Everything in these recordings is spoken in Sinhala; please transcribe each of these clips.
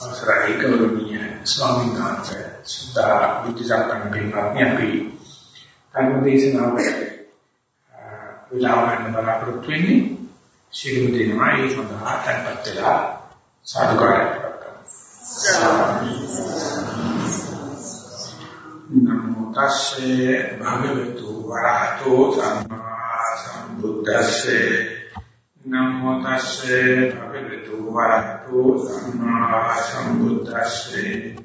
අවසරයි. ගෞරවනීය ස්වාමීන් වහන්සේ සුද්ධා විද්‍යාසම්පන්න පින්වත්නි අපි ධර්මදේශනාවට විලාම ගන්න බලාපොරොත්තු වෙන්නේ ශිරුම දෙනවා ඒ සඳහා tempත් වෙලා සාදුකාරයක් නමෝ තස්සේ භගවතු වරහතෝ සම්මා සම්බුද්දස්සේ නමෝ තස්සේ භගවතු වරහතෝ සම්මා සම්බුද්දස්සේ.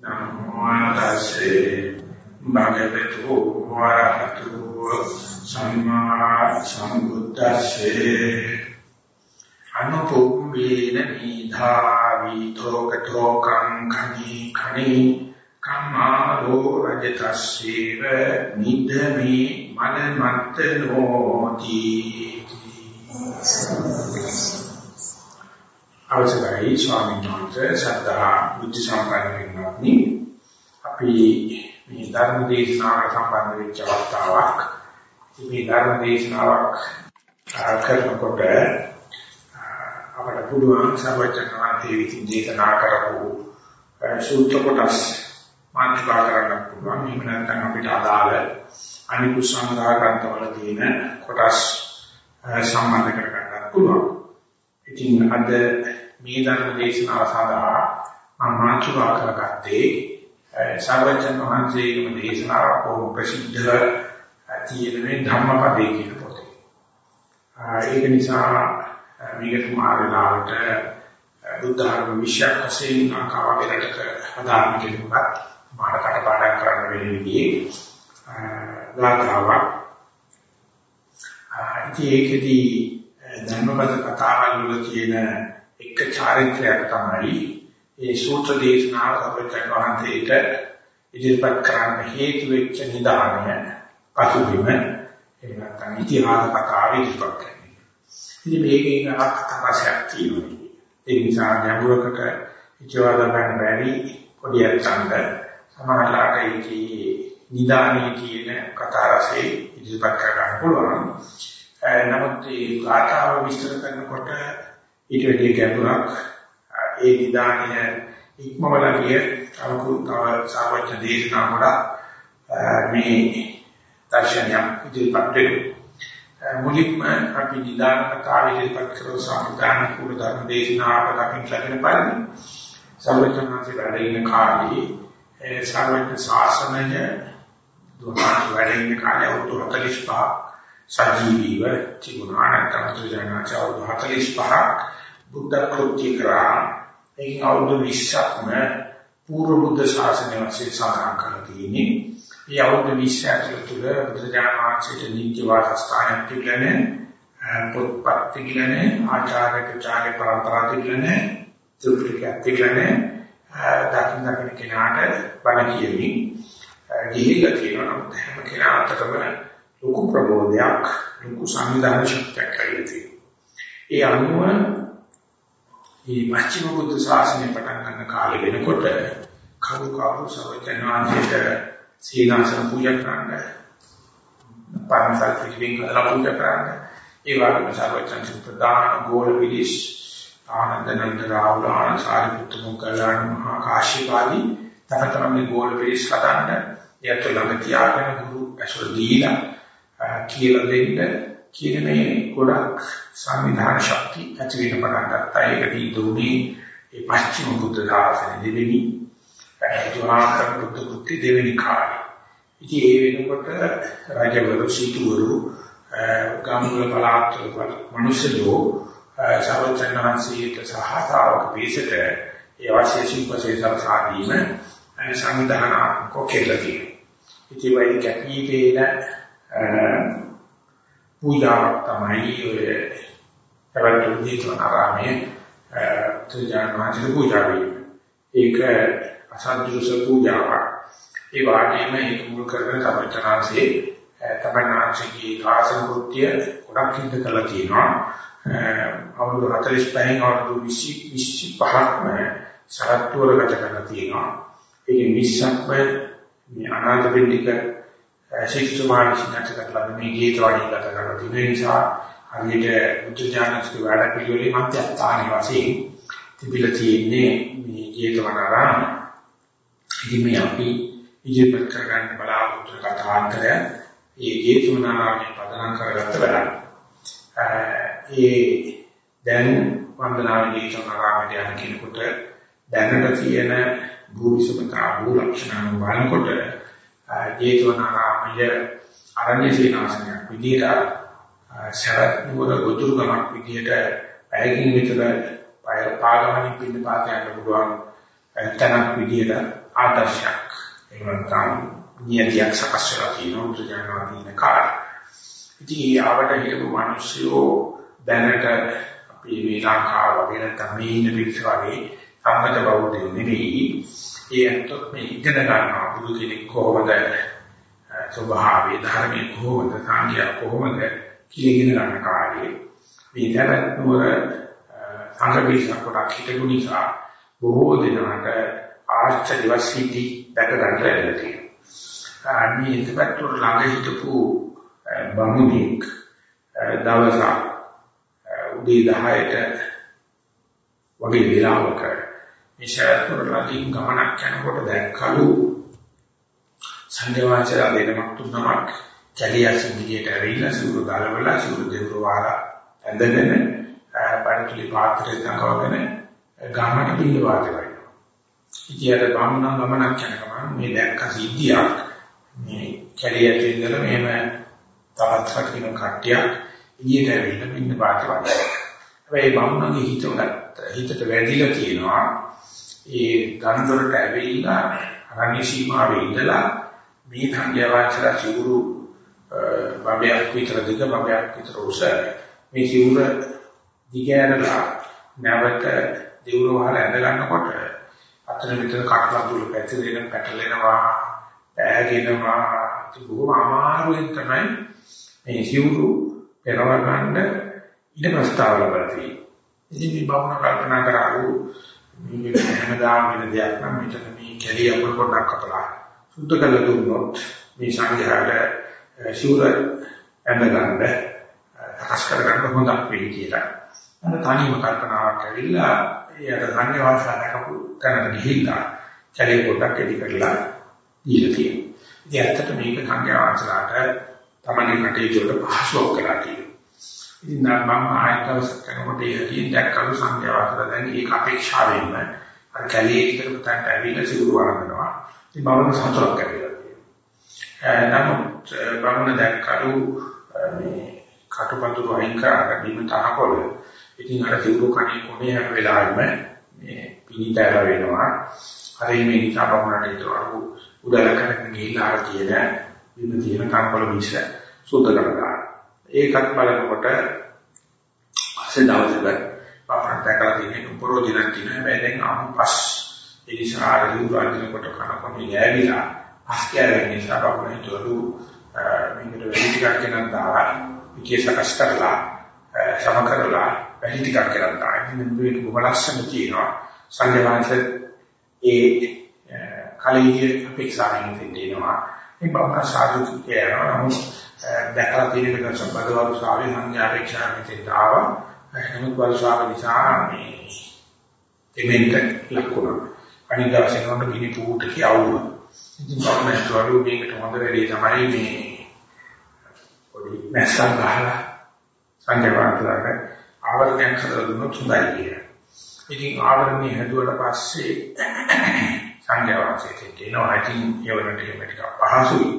නමෝ තස්සේ භගවතු වරහතෝ සම්මා සම්බුද්දස්සේ. අනුපුම්බේන නිධාවි තෝකතෝකං khani khani කම්මාරෝ රජතස්සේව නිදමි මන මත්තනෝති අවසරයි ස්වාමීන් වහන්සේ සද්ධා බුද්ධ සම්පන්න වෙනවානි අපි මේ ධර්ම දේශනාවට සම්බන්ධ වෙච්ච අවස්ථාවක් මේ ධර්ම දේශනාවක් කරනකොට අපට පුළුවන් සර්වඥාන්තේ විසින් දේශනා කරපු සූත්‍ර කොටස් මාතෘකා කරන්න පුළුවන්. එහෙම නැත්නම් අපිට අදාළ අනිකුත් සංග්‍රහ ග්‍රන්ථවල තියෙන කොටස් සම්බන්ධ කරගන්න පුළුවන්. ඉතින් අද මේ ධර්ම දේශනාව සඳහා මම මාතෘකා කරගත්තේ සර්වජන් වහන්සේගේම දේශනාවක් බොහෝ ප්‍රසිද්ධව තියෙන මේ ධම්මපදේ කියන පොතේ. ඒක නිසා මේක තුමාරලාට බුද්ධ ධර්ම විශ්යක් වශයෙන් අකාවකරට හදාන්න කියනකොට මාර කටපාඩම් කරන්න වෙන විදිහේ ගාථාවක්. ඒකෙදී ධර්මපද කතාවල් වල තියෙන එක චාරිත්‍රයක් තමයි ඒ සූත්‍ර දේශනාව අපිට වහන්සේට ඉදිරිපත් කරන්න හේතු වෙච්ච නිදානය පසුබිම එහෙම නැත්නම් ඉතිහාස කතාව ඉදිරිපත් කරන්නේ. ඉතින් මේකේ අර්ථකථනයක් තියෙනවා. ඒ නිසා ගැඹුරකට ඉතිවාද ගන්න බැරි පොඩි අර්ථයක් සමහරලාට ඒකේ නිදානේ කියන කතා රසයේ ඉදිරිපත් කර ගන්න පුළුවන්. නමුත් මේ ගාථාව විස්තර කරනකොට ඊට වැඩි ගැඹුරක් ඒ නිදානය ඉක්මවල කිය තවකුත් තව සාපච්ඡ දේශනා කොට මේ දර්ශනය ඉදිරිපත් වෙනවා. මුලින්ම අපි නිදාන කතාව ඉදිරිපත් කරන සම්ප්‍රදාන කුල ධර්ම දේශනාවකට අපි ලැබෙන බලන්න. සර්වඥාන්සේ වැඩ ඉන කාලේ ඒ සාරවත්න ශාසනය දුහාට වැඩෙන කාලය අවුරුදු 45 සජීවීව තිබුණා. නැත්නම් තුජානාච අවුරුදු 45 බුද්ධ කෘත්‍ය කරා. ඒ අවුරුදු 20ක්ම පූර්ව බුද්ධ ශාසනය වශයෙන් සඳහන් කරලා තියෙන්නේ. මේ අවුරුදු 20 ඇතුළත තුළ බුදුජානනාංශයට නිත්‍ය වාසස්ථානයක් තිබුණේ පොත්පත් තිබුණේ ආචාර්යක චාරි පරම්පරා තිබුණේ ත්‍රිපිටකයක් තිබුණේ දකින්න දකින්න කෙනාට බණ කියමින් ගිහිල්ලා තියෙනවා. නම් හැම කෙනාටම ලොකු ප්‍රබෝධයක් ලොකු සංවිධාන ශක්තියක් ඇති ඒ අනුව මේ පස්චිම බුද්ධ ශාසනය පටන් ගන්න කාලෙ වෙනකොට කවු කවු සවචනාන්තයට සීනාසන පූජා කරන්න පන්සල් පිටින් කළා පූජා කරන්න ඒ වගේම සර්වචන් ප්‍රදාන ගෝල පිළිස් ආනන්දනන්ද රාහුල ආනන්ද සාරිපුත්ත මොග්ගලණ මහා කාශ්‍යපාදී තම තමන්ගේ ගෝල පිළිස් හදන්න යත් ළඟ තියාගෙන ගුරු ඇසුර දීලා කියලා දෙන්න කියන මේ ගොඩක් සංවිධාන ශක්තිය ඇති වෙන පටන් ගත්තා. ඒකදී දුන්නේ ඒ පස්චිම බුද්ධ ශාසනය දෙවෙනි ජෝනාතර බුද්ධ කෘති දෙවෙනි කාලේ. ඉතින් ඒ වෙනකොට රජවරු සිටුවරු ගම්වල පළාත්වල මිනිස්සුෝ සර්වඥාන්සේට සහතාවක පිළිසෙට ඒ අවශ්‍ය සිල්පසේ සලසාදීම සංවිධානාත්මක කියලා තියෙනවා. ඉතින් වයින් කැපීපේන පූජාවක් තමයි ඔය කරන්නේ දීතුන ආරාමයේ තුජානවාචි පූජා වීම. ඒක අසද්දෘස පූජාවක්. ඒ වගේම ඒක මුල් කරගෙන සර්වඥාන්සේ තමන්නාචිගේ ආසන කෘත්‍ය ගොඩක් හිත කළා තියෙනවා. අවුරුදු 45න් අවුරුදු 20 25ක්ම සරත්තුවර ගත කරලා තියෙනවා. ඒකේ 20ක්ම මේ අනාථපිණ්ඩික ශික්ෂ්ඨමාන සිනාච කරලා මේ ගීත වඩි ගත කරලා තියෙන නිසා හරියට බුද්ධ ඥානස්ක වැඩ පිළිවෙලේ මධ්‍යස්ථානයේ වශයෙන් තිබිලා තියෙන්නේ මේ ජේතවනාරාම. ඉතින් මේ අපි ඉදිරිපත් කරගන්න බලාපොරොත්තු කතාන්තරය ඒ ජේතවනාරාමයේ පදනම් කරගත්ත වැඩක්. ඒ දැන් වන්දනාවේ ජේතවනාරාමයේ යන කෙනෙකුට දැනට තියෙන භූමිසමතා භූ ලක්ෂණ බලනකොට ජේතවනාරාමයේ අරණ්‍ය සීනාසනයක් විදියට සරත් නුවර ගොදුරු ගමක් විදියට පැයකින් විතර පය පාගමනින් පින්න පාතයන්ට පුළුවන් තනක් විදියට ආදර්ශයක් එහෙම නැත්නම් නියතියක් සකස් වෙලා තියෙනවා බුදුජානක දින කාලේ. ඉතින් ආවට හිටපු මිනිස්සුયો දැනට අපි මේ ලංකාව වගේ නැත්නම් මේ ඉන්න පිටස වගේ සම්මත බෞද්ධයෝ නෙවෙයි. ඒ අතොත් මේ ඉගෙන ගන්නවා බුදු කෙනෙක් කොහොමද ස්වභාවයේ ධර්මයේ කොහොමද සංඛ්‍යා කොහොමද කියගෙන ගන්න කාර්යයේ මේ දැනත් නුවර සංගපේශන කොටක් හිටපු නිසා බොහෝ දෙනාට ආශ්චර්ය වශයෙන් දැක ගන්න ලැබෙලා තියෙනවා. අනිත් ඉතපත්තුර ළඟ හිටපු බමුණෙක් දවසක් උදේ 10ට වගේ වෙලාවක මේ ශාස්ත්‍ර ළඟින් ගමනක් යනකොට දැක්කලු සංඝවාචර දෙනමක් තුනක් කැලියස් විදියට ඇවිල්ලා සූරු ගලවලා සූරු දෙවරු වාරා ඇඳගෙන පරිතුලි පාත්‍රය දකවගෙන ගමකට පිළ වාතය වෙනවා. ඉතින් අර බමුණන් ගමනක් යනකම මේ දැක්ක සිද්ධියක් මේ කැලියට ඉඳලා මෙහෙම තවත් කටින කට්ටියක් ඉදියට ඇවිල්ලා පින්න වාතය වඩනවා. හැබැයි බමුණන්ගේ හිතට හිතට වැදිලා තියෙනවා ඒ ගන්දරට ඇවිල්ලා අරණ්‍ය සීමාවේ ඉඳලා මේ සංඝයාචාර සිවුරු බබයක් විතර දිග බබයක් විතර උස මේ සිවුර දිගෑරලා නැවත දිවුර වහල ඇඳ ගන්නකොට අතන විතර කටලතුළු පැතිරෙන පැටලෙනවා ඈගෙනවා බොහොම අමාරුවෙන් තමයි මේ සිවුරු පෙරව ගන්න ඉඩ ප්‍රස්තාව ලබලා තියෙන්නේ. ඉතින් මේ බවුන කල්පනා කරාවු මේක හැමදාම වෙන දෙයක් නම් මෙතන මේ කැලිය අපර පොඩ්ඩක් කපලා සුද්ධ කළ දුන්නොත් මේ සංඝයාට ශූර ඇඳගන්න හස් කරගන්න හොඳක් වෙයි කියලා. අර තනියම කල්පනාවක් ඇවිල්ලා ඒ අර ධන්‍ය වාසනා දක්වපු තැනට ගිහිල්ලා චලේ පොඩක් එලි කරලා දීලා තියෙනවා. ඉතින් ඇත්තට මේක සංඝ වාසනාට තමයි කටයුතු වල පහසුවක් කරලා තියෙනවා. ඉතින් මම ආයතවස කරනකොට ඒකකින් දැක්කලු සංඝ වාසනා දැන් ඒක අපේක්ෂාවෙන්ම අර කැලේ ඉතර පුතන්ට ඇවිල්ලා සිවුරු වරනවා. ඉතින් මම සතුටක් ඇවිල්ලා නමුත් බමුණ දැක්කලු මේ කටුපතුරු අයින් කරලා බිම තහකොළ. ඉතින් අර සිවුරු කණේ කොනේ හැම වෙලාවෙම මේ පිනිතර වෙනවා. අර මේ නිසා බමුණට හිතවලු උදල කරගෙන ගිහිල්ලා අර තියෙන බිම තියෙන කම්පල මිස සුද්ධ කරලා. ඒකත් බලනකොට පස්සේ දවසක බමුණ දැකලා තියෙන උපරෝධිනක් තියෙන හැබැයි දැන් අම්පස් ඒ නිසා අර සිවුරු අදිනකොට කනකොනේ ගෑවිලා අස්කෑරෙන නිසා බබුණ හිතවලු මේකට වැඩි ටිකක් ගෙනත් දාලා විකේසකස් කරලා සම කරලා වැඩි ටිකක් ගෙනත් දාලා. ඉතින් මේක බොහොම ලස්සන තියෙනවා. සංඝවාස ඒ කලිය අපේක්ෂාවෙන් දෙන්නවා මේ බබුණ සාදු කියනවා නමුත් දැකලා තියෙන එක සම්බදවරු සාවේ සංඥා අපේක්ෂාවෙන් දෙන්නවා නමුත් වර්ෂාව නිසා මේ දෙමෙන්ට ලකුණු අනිත් දවසේ නෝට ගිනි පූට කියවුවා ඉතින් මම හිතුවලු මේකට හොඳ වැඩේ තමයි මේ පොඩි මැස්සක් ගහලා සංජයවන්තලාට ආවරණයක් හදලා දුන්නොත් හොඳයි කියලා. ඉතින් ආවරණය හැදුවට පස්සේ සංජයවන්තයට කියනවා ඉතින් ඒවලට මේක පහසුයි.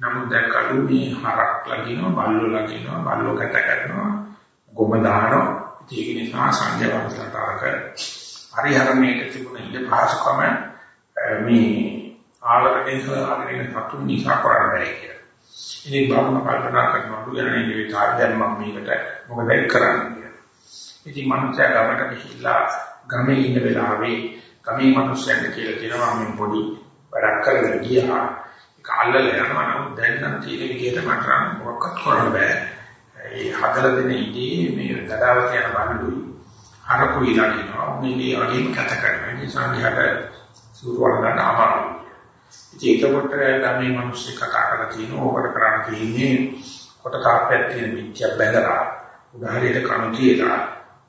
නමුත් දැක්කලු මේ හරක් ලගිනවා බල්ලෝ ලගිනවා බල්ලෝ කැට කරනවා ගොම දානවා. ඒක නිසා සංජයවන්තලාට අරක පරිහරණයට තිබුණ ඉඳ පහසුකම මේ ආලකයෙන් සාගෙන සතුන් නිසා කරන්න බැහැ කියලා. ඉතින් බාහම කල්පනා කරනවා දුරනේ මේ කාර්යයන් මම මේකට මොකද කරන්නේ කියලා. ඉතින් මනුස්සයා ගමකට ගිහිල්ලා ගමේ ඉන්න වෙලාවේ ගමේ මනුස්සයෙක් කියලා කියනවා මම පොඩි වැඩක් කරගෙන ගියා. ඒක අල්ලලා යනවා නම් දැන් නම් තියෙන විදිහට මට මොකක්වත් කරන්න බෑ. ඒ හදලා දෙන ඉදී මේ ගඩාවට යන බණ්ඩුයි හරකුයි ලකිනවා මේ වගේම කතා කරනවා. ඒ නිසා ගිහට සූරුවල් ගන්න අමාරුයි. ඉතින් ඒකකොට ගමේ මිනිස්සු කතා කරලා තියෙනවා ඕකට කරන්න තියෙන්නේ කොට කාප්පයක් තියෙන පිටියක් බැලලා උදාහරණයට කණු තියලා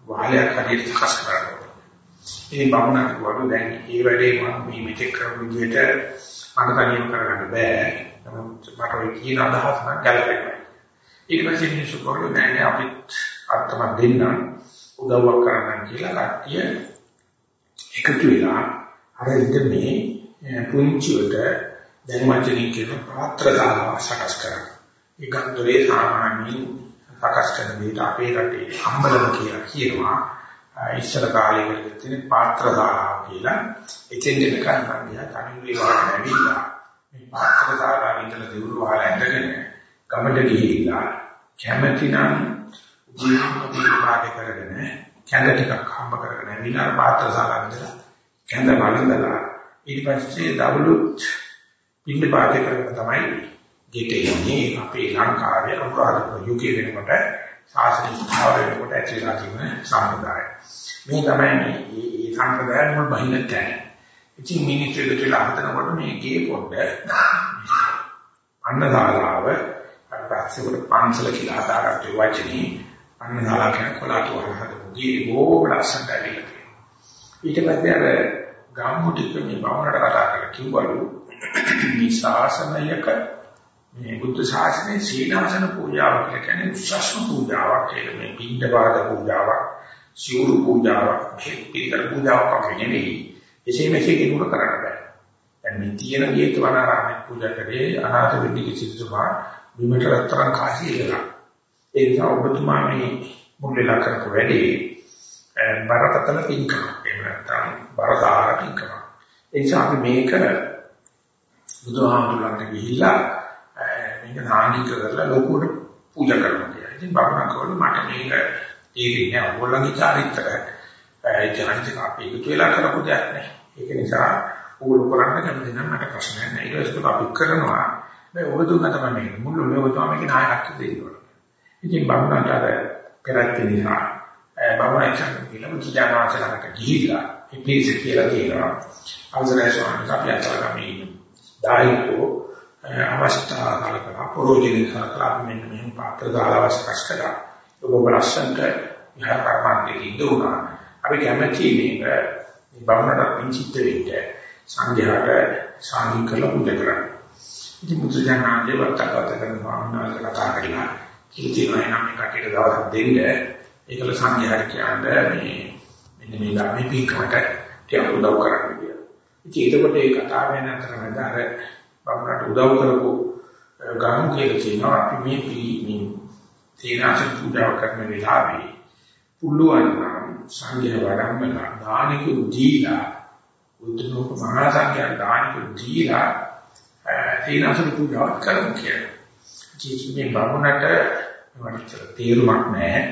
වාලයක් හරියට සකස් කරනවා. ඒ බමුණට වඩා දැන් මේ වැඩේ මම මේ මෙතෙක් කරපු විදිහට මම තනියම කරගන්න බෑ. නමුත් මට ඔය කියන අදහස් නම් ගැලපෙනවා. ඊට පස්සේ මිනිස්සු කවුරු නෑ අපිත් අත්තම දෙන්න උදව්වක් කරන්න කියලා කට්ටිය එකතු වෙලා අර ඉඳන්නේ පුංචිවට දැන් වචනින් කියන පාත්‍ර දාලා සකස් කරා. ඒ ගන්දරේ සාමාන්‍යයෙන් සකස් කරන දෙයට අපේ රටේ අම්බලම කියලා කියනවා. ඉස්සර කාලේ තියෙන පාත්‍ර දාලා කියලා. එතෙන් දෙන කන්නිය තනිවි වහගෙන ඇවිල්ලා මේ පාත්‍ර දාලා විතර දියුරු වහලා ඇඳගෙන ගමඩ ගිහිල්ලා කැමැතිනම් ජීවිතේ පාඩ කරගෙන කැඳ ටිකක් හම්බ කරගෙන ඇවිල්ලා පාත්‍ර දාලා ඉඳලා කැඳ වළඳලා ඊට පස්සේ දවලුත් පින්න පාඩ කරගෙන තමයි ගෙට එන්නේ. අපේ ලංකාවේ අනුරාධපුර යුගයේ වෙනකොට ශාසනික ස්ථාවර වෙනකොට ඇතිලා තියෙන සම්ප්‍රදාය. මේ තමයි මේ මේ සම්ප්‍රදාය මුල් බහින්න තැන. ඉතින් මිනිස්සු දෙකලා හදනකොට මේ ගේ පොඩ්ඩ අන්නදාලාව අපස්සෙකට පන්සල කියලා හදාගත්ත වචනේ අන්නදාලා කියන කොලාට වහකට ගේ බොහොම ලස්සනට ඇවිල්ලා තියෙනවා. ඊට පස්සේ අර ගාම්මුටික මේ බවරට කතා කරලා කිව්වලු මේ ශාසනයක මේ බුද්ධ ශාසනයේ සීලාසන පූජාව කියලා කියන්නේ උසස්ම පූජාවක් කියලා. මේ පින්ඩපාත පූජාවක් සිවුරු පූජාවක් පිටර පූජාවක් වගේ නෙවෙයි. එසේ මෙසේ කෙනෙකුට කරන්න බෑ. දැන් මේ තියෙන ජේතවනාරාමයේ පූජා කරේ අනාථ වෙද්දික සිතුමා බිමට රත්තරන් කාසිය ඉලලා ඒ නිසා ඔබතුමා මේ මුල්ලලා කරපු වැඩේ. බරපතල පින්කම එහෙම නැත්නම් බරදාර පින්කම ඒ නිසා අපි මේක බුදුහාමුදුරන්ට ගිහිල්ලා මේක නානික කරලා ලෝකෙට පූජා කරනවා කියලා. ඉතින් බබනා කවල මට මේක තේරෙන්නේ නැහැ. ඕගොල්ලන්ගේ චාරිත්‍රය. ඒ චාරිත්‍රය අපි එකතු වෙලා කරපු දෙයක් නේ. ඒක නිසා ඕගොල්ලෝ කරන්න කැමති නම් මට ප්‍රශ්නයක් නැහැ. ඒක ඒක අපි කරනවා. මේ ඔබතුමා තමයි මේ මුළු ලෝකෙම මේක නායකත්වය දෙන්නවා. ඉතින් බබනාට අර පෙරත් නිසා බබනා ඉස්සන් කියලා මුචානාචලකට ගිහිල්ලා මේ පිළිස කියලා කියනවා. අවසරයි ස්වාමීන් වහන්සේ අපි අතලගම ඉන්න. දායකෝ අවස්ථා කලකලා පරෝජින කලකලා මෙන්න මෙහෙම පාත්‍ර දාලා අවශ්‍යස් කරා. ඔබ ලස්සන්ට විහාරපරමාන්තයේ ඉඳුණා. අපි කැමැති මේක මේ බවනට පිංචිත් වෙන්න සංඝයාට සාමිල් කරලා පුද කරා. ඉතින් මුද්‍රජනාගේ වත්තකට කරනවා අනාගත කතා කරලා කිලිතිනවා නම් මේ කටේට දවසක් දෙන්න ඒකල සංඝයාට කියන්නේ මේ මෙන්න මේ ළමයි පිටකට ටික උදව් කරන්න කියලා. ඉතින් ඒකකොට ඒ කතාව වෙන අතරමැද අර බමුණට උදව් කරපු ගම් කියලා කියනවා අපි මේ පිළිමින් තේනාසන පූජා කරන වෙලාවේ පුළුවන් නම් සංඝයා වඩම්මලා දානික දීලා උද්දෝක මහා සංඝයා දානික දීලා තේනාසන පූජා කරමු කියලා. ජීවිතේ බමුණට වඩාත් තේරුමක් නැහැ.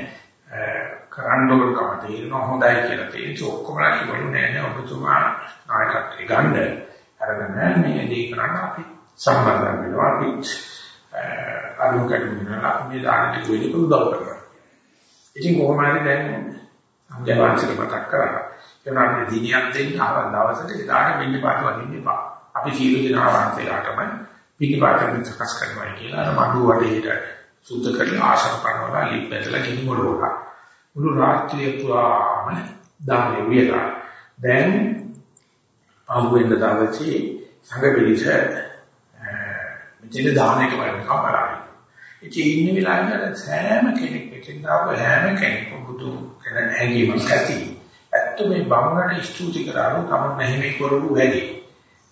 කරන්න ඕන කම තේරෙනවා හොඳයි කියලා තේරෙච්ච ඔක්කොමලා කිව්වලු නෑ නෑ ඔබතුමා නායකත්වය ගන්න අරගෙන මේ දේ කරන්න අපි සම්බන්ධ වෙනවා අපි අනුකම්පිනවා මේ දානට කොයිද උදව් කරනවා. ඉතින් කොහොම හරි දැන් අන්ජවාංශික මතක් කරා. ඒනවා අපි දිනියක් දෙන්න ආවල් දවසට එදාට මෙන්න පාට වදින්න එපා. අපි සීල දිනා වහන්සේලාටම පිටිපාතෙන් සකස් කරනවා කියලා අර මඩුව වටේට සුද්ධ කරලා ආශර කරනවා ලිප්පැටලා කිනි මොලෝලා. මුළු රාත්‍රිය පුරාම දානේ වියලා දැන් ආවෙන්න දවසේ සංඝ පිළිස මෙතන දාන එක වලකම් බලයි. ඉතින් ඉන්න වෙලාවේ සෑම කෙනෙක් මෙතෙන් ආව හැම කෙනෙක්ම බුදු කෙනෙක් හැංගීමක් ඇති. ඇත්ත මේ බමුණට ස්තුති කරාලු තමයි නැහිමේ කරපු වැඩි.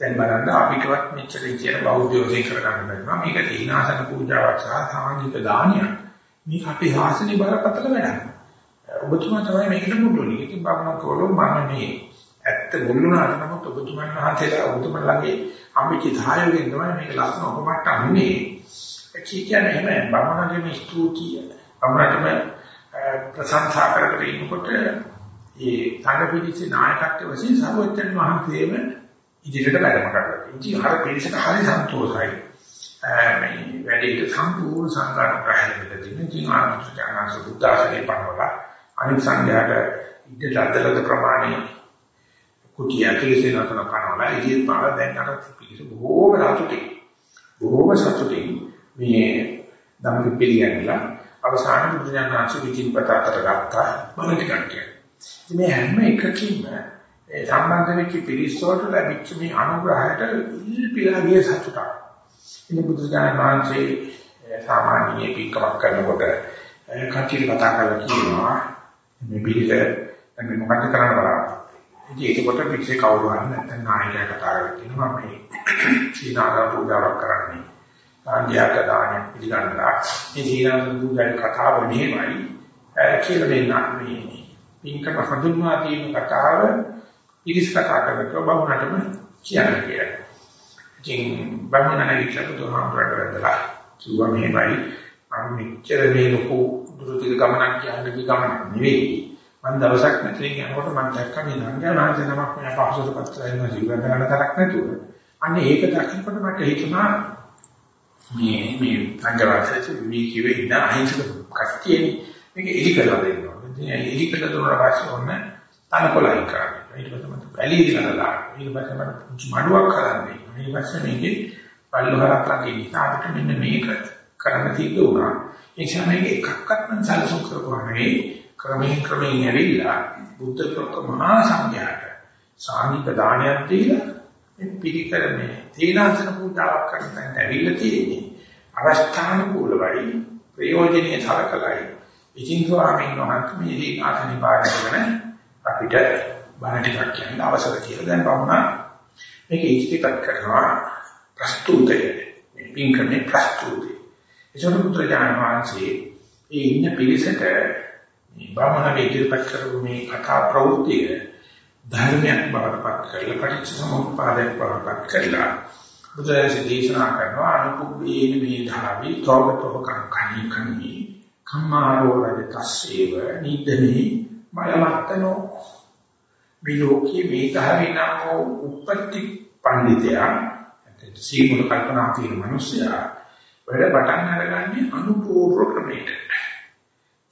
දැන් බලන්න අපිටවත් මෙච්චර කියන බෞද්ධයෝසේ කරගන්න බැරිවා. මේක තීනාසන පූජාවක් සහ සාංගික දානයක්. මේක අපේ ශාසනයේ බරපතල වැඩක්. ඔබතුමා තමයි මේකට මුල්ුනේ. ඉතින් බමුණ කවලෝ මම මේ ඇත්ත මුල්ුණාට නමුත් ඔබතුමන් වහන්සේලා ඔබතුමන් ළඟේ අම්මිච ධායයෙන් තමයි මේක ලස්සන ඔබමට අන්නේ. ඒ කියන්නේ එහෙම බමුණගේ මේ ස්තුතිය බමුණටම ප්‍රශංසා කරගෙන ඉන්නකොට ඒ සංඝපිරිසේ නායකත්වයේ වශයෙන් සර්වඥන් වහන්සේම ඉදිරියට වැඩම කරලා. ඉතින් අර පිරිසට හරි සන්තෝෂයි. මේ වැඩේට සම්පූර්ණ සංඝාත ප්‍රහාරය දෙන්න ඉතින් ආනන්ද බුද්ධ ආශ්‍රේ පනවලා අනිත් සංඝයාට ඉඩ ලද්දලද ප්‍රමාණය කුටි ඇතුලේ සේනතන කරනවා ඉතින් පාර දැන් අර පිළිස බොහෝම සතුටින් බොහෝම සතුටින් මේ ධම්ම පිළිගන්නලා අවසාන බුදුජානනාංශ විචින් පත අතර ගත්තා බලටි කට්ටිය. ඉතින් මේ හැම එකකින්ම ඒ සම්බන්ධ වෙච්ච පිරිසෝට ලැබිච්ච මේ අනුග්‍රහයට ඉල්පිලා ගිය සතුටක්. ඉතින් බුදුසසුන වහන්සේ සාමාන්‍ය පිටකමක් කරනකොට කටිය කතා කරලා කියනවා මේ පිළිස දැන් මොකක්ද කරන්න බලන්න. ඉතින් ඒකකොට පිටසේ කවුරු හරි නැත්නම් නායකයා කතා කරලා කියනවා මේ සීනාගා පූජාවක් කරන්නේ. ආන්දියාට දාන පිළිගන්නවා. මේ සීනාගා පූජාවේ කතාව මෙහෙමයි. කියලා දෙන්න මේ පින්කම හඳුන්වා දීම කතාව ඉරිස් කතා කරලා බවුනටම කියන්න කියලා. ඉතින් බමුණ නැගිටලා බුදුහාමුදුරට වැදලා කිව්වා මෙහෙමයි මම මෙච්චර මේ ලොකු දුරදිග ගමනක් යන්න ගිය ගමනක් නෙවෙයි. මම දවසක් මෙතනින් යනකොට මම දැක්කා මේ නංගනාන්ද නමක් මම පහසුට පත්‍රයෙන් ජීවත් කරන තරක් නැතුව. අන්න ඒක දකින්නකොට මට හිතුණා මේ මේ සංගවාසයේ මේ කිව්වේ ඉන්න අහිංසක කට්ටියනේ මේක එලි කරලා දෙන්න ඕනේ. ඉතින් එලි කරලා දුන්නා පස්සේ ඔන්න තනකොළයි කරන්නේ. ඊට පස්සේ මට වැලි ඉදලා දාන්න. ඊට පස්සේ මට පුංචි මඩුවක් කරන්නේ. ඊට පස්සේ මේකේ පල්ලුහරක් ළඟ ඉන්න අපිට මෙන්න මේක කරන්න තියෙන්න උනා. ඒ නිසා මේක එකක්වත් මම සැලසුම් කරපුවා නෙවෙයි. ක්‍රමයෙන් ක්‍රමයෙන් ඇවිල්ලා බුද්ධ ප්‍රකමහා සංඝයාට සානික දානයක් දීලා මේ පිළිකරන්නේ තීනාසන පූජාවක් කරන තැනට ඇවිල්ලා තියෙන්නේ. අවස්ථානුකූලවයි ප්‍රයෝජනීය සලකලයි. ඉතින් ස්වාමීන් වහන්සේ මේ දීනාසනි පාඩකගෙන අපිට බණ ටිකක් කියන්න අවසර කියලා දැන් වුණා. මේක ඉස්තිපත් කරනවා ප්‍රස්තුතය. මේ පින්කමේ ප්‍රස්තුතය. ඒසොට පුත්‍රජාන වහන්සේ ඒ ඉන්න පිළිසෙට මේ බ්‍රාහ්මණ ඉදිරිපත් කරපු මේ කතා ප්‍රවෘත්තිය ධර්මයක් බවට පත් කරලා පටිච්චසමුප්පාදයක් බවට පත් කරලා බුදුරජාණන් දේශනා කරනවා අනුකුබ්බේන මේ ධාවි තෝගතෝ කංකණී කණී කම්මාරෝ රජතස්සේව නිදනි මයමත්තනෝ මේ ලෝකයේ මේ ධාවිනෝ උප්පත්ති පඬිතයා සීමුල කල්පනා තියෙන මිනිසයා වැඩ පටන් අරගන්නේ අනුපූර්ව ක්‍රමයකට.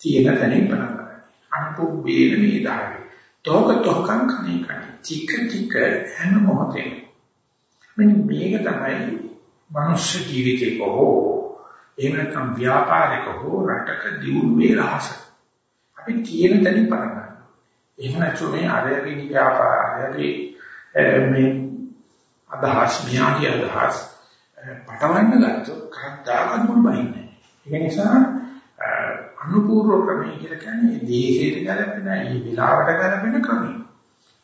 තියෙන තැනින් පටන් ගන්න. අනුපූර්වේන මේ ධාරි. තෝක තෝකං කණේ කණේ. ටික ටික හැම මොහොතේම. මෙන්න මේක තමයි මනුෂ්‍ය ජීවිතේක හෝ එහෙම නැත්නම් ව්‍යාපාරික හෝ රටක දියුණුවේ රහස. අපි තියෙන තැනින් පටන් ගන්නවා. එහෙම නැත්නම් මේ ආරයගේ ව්‍යාපාරයගේ මේ අදහස් මියාගේ අදහස් පටවන්න ගත්තොත් කද්දාවත් මුල් බහින්නේ. ඒක නිසා අනුපූර්ව ක්‍රමය කියලා කියන්නේ දේශයට ගැලපෙන, ඒ විලාවට ගැලපෙන ක්‍රමය.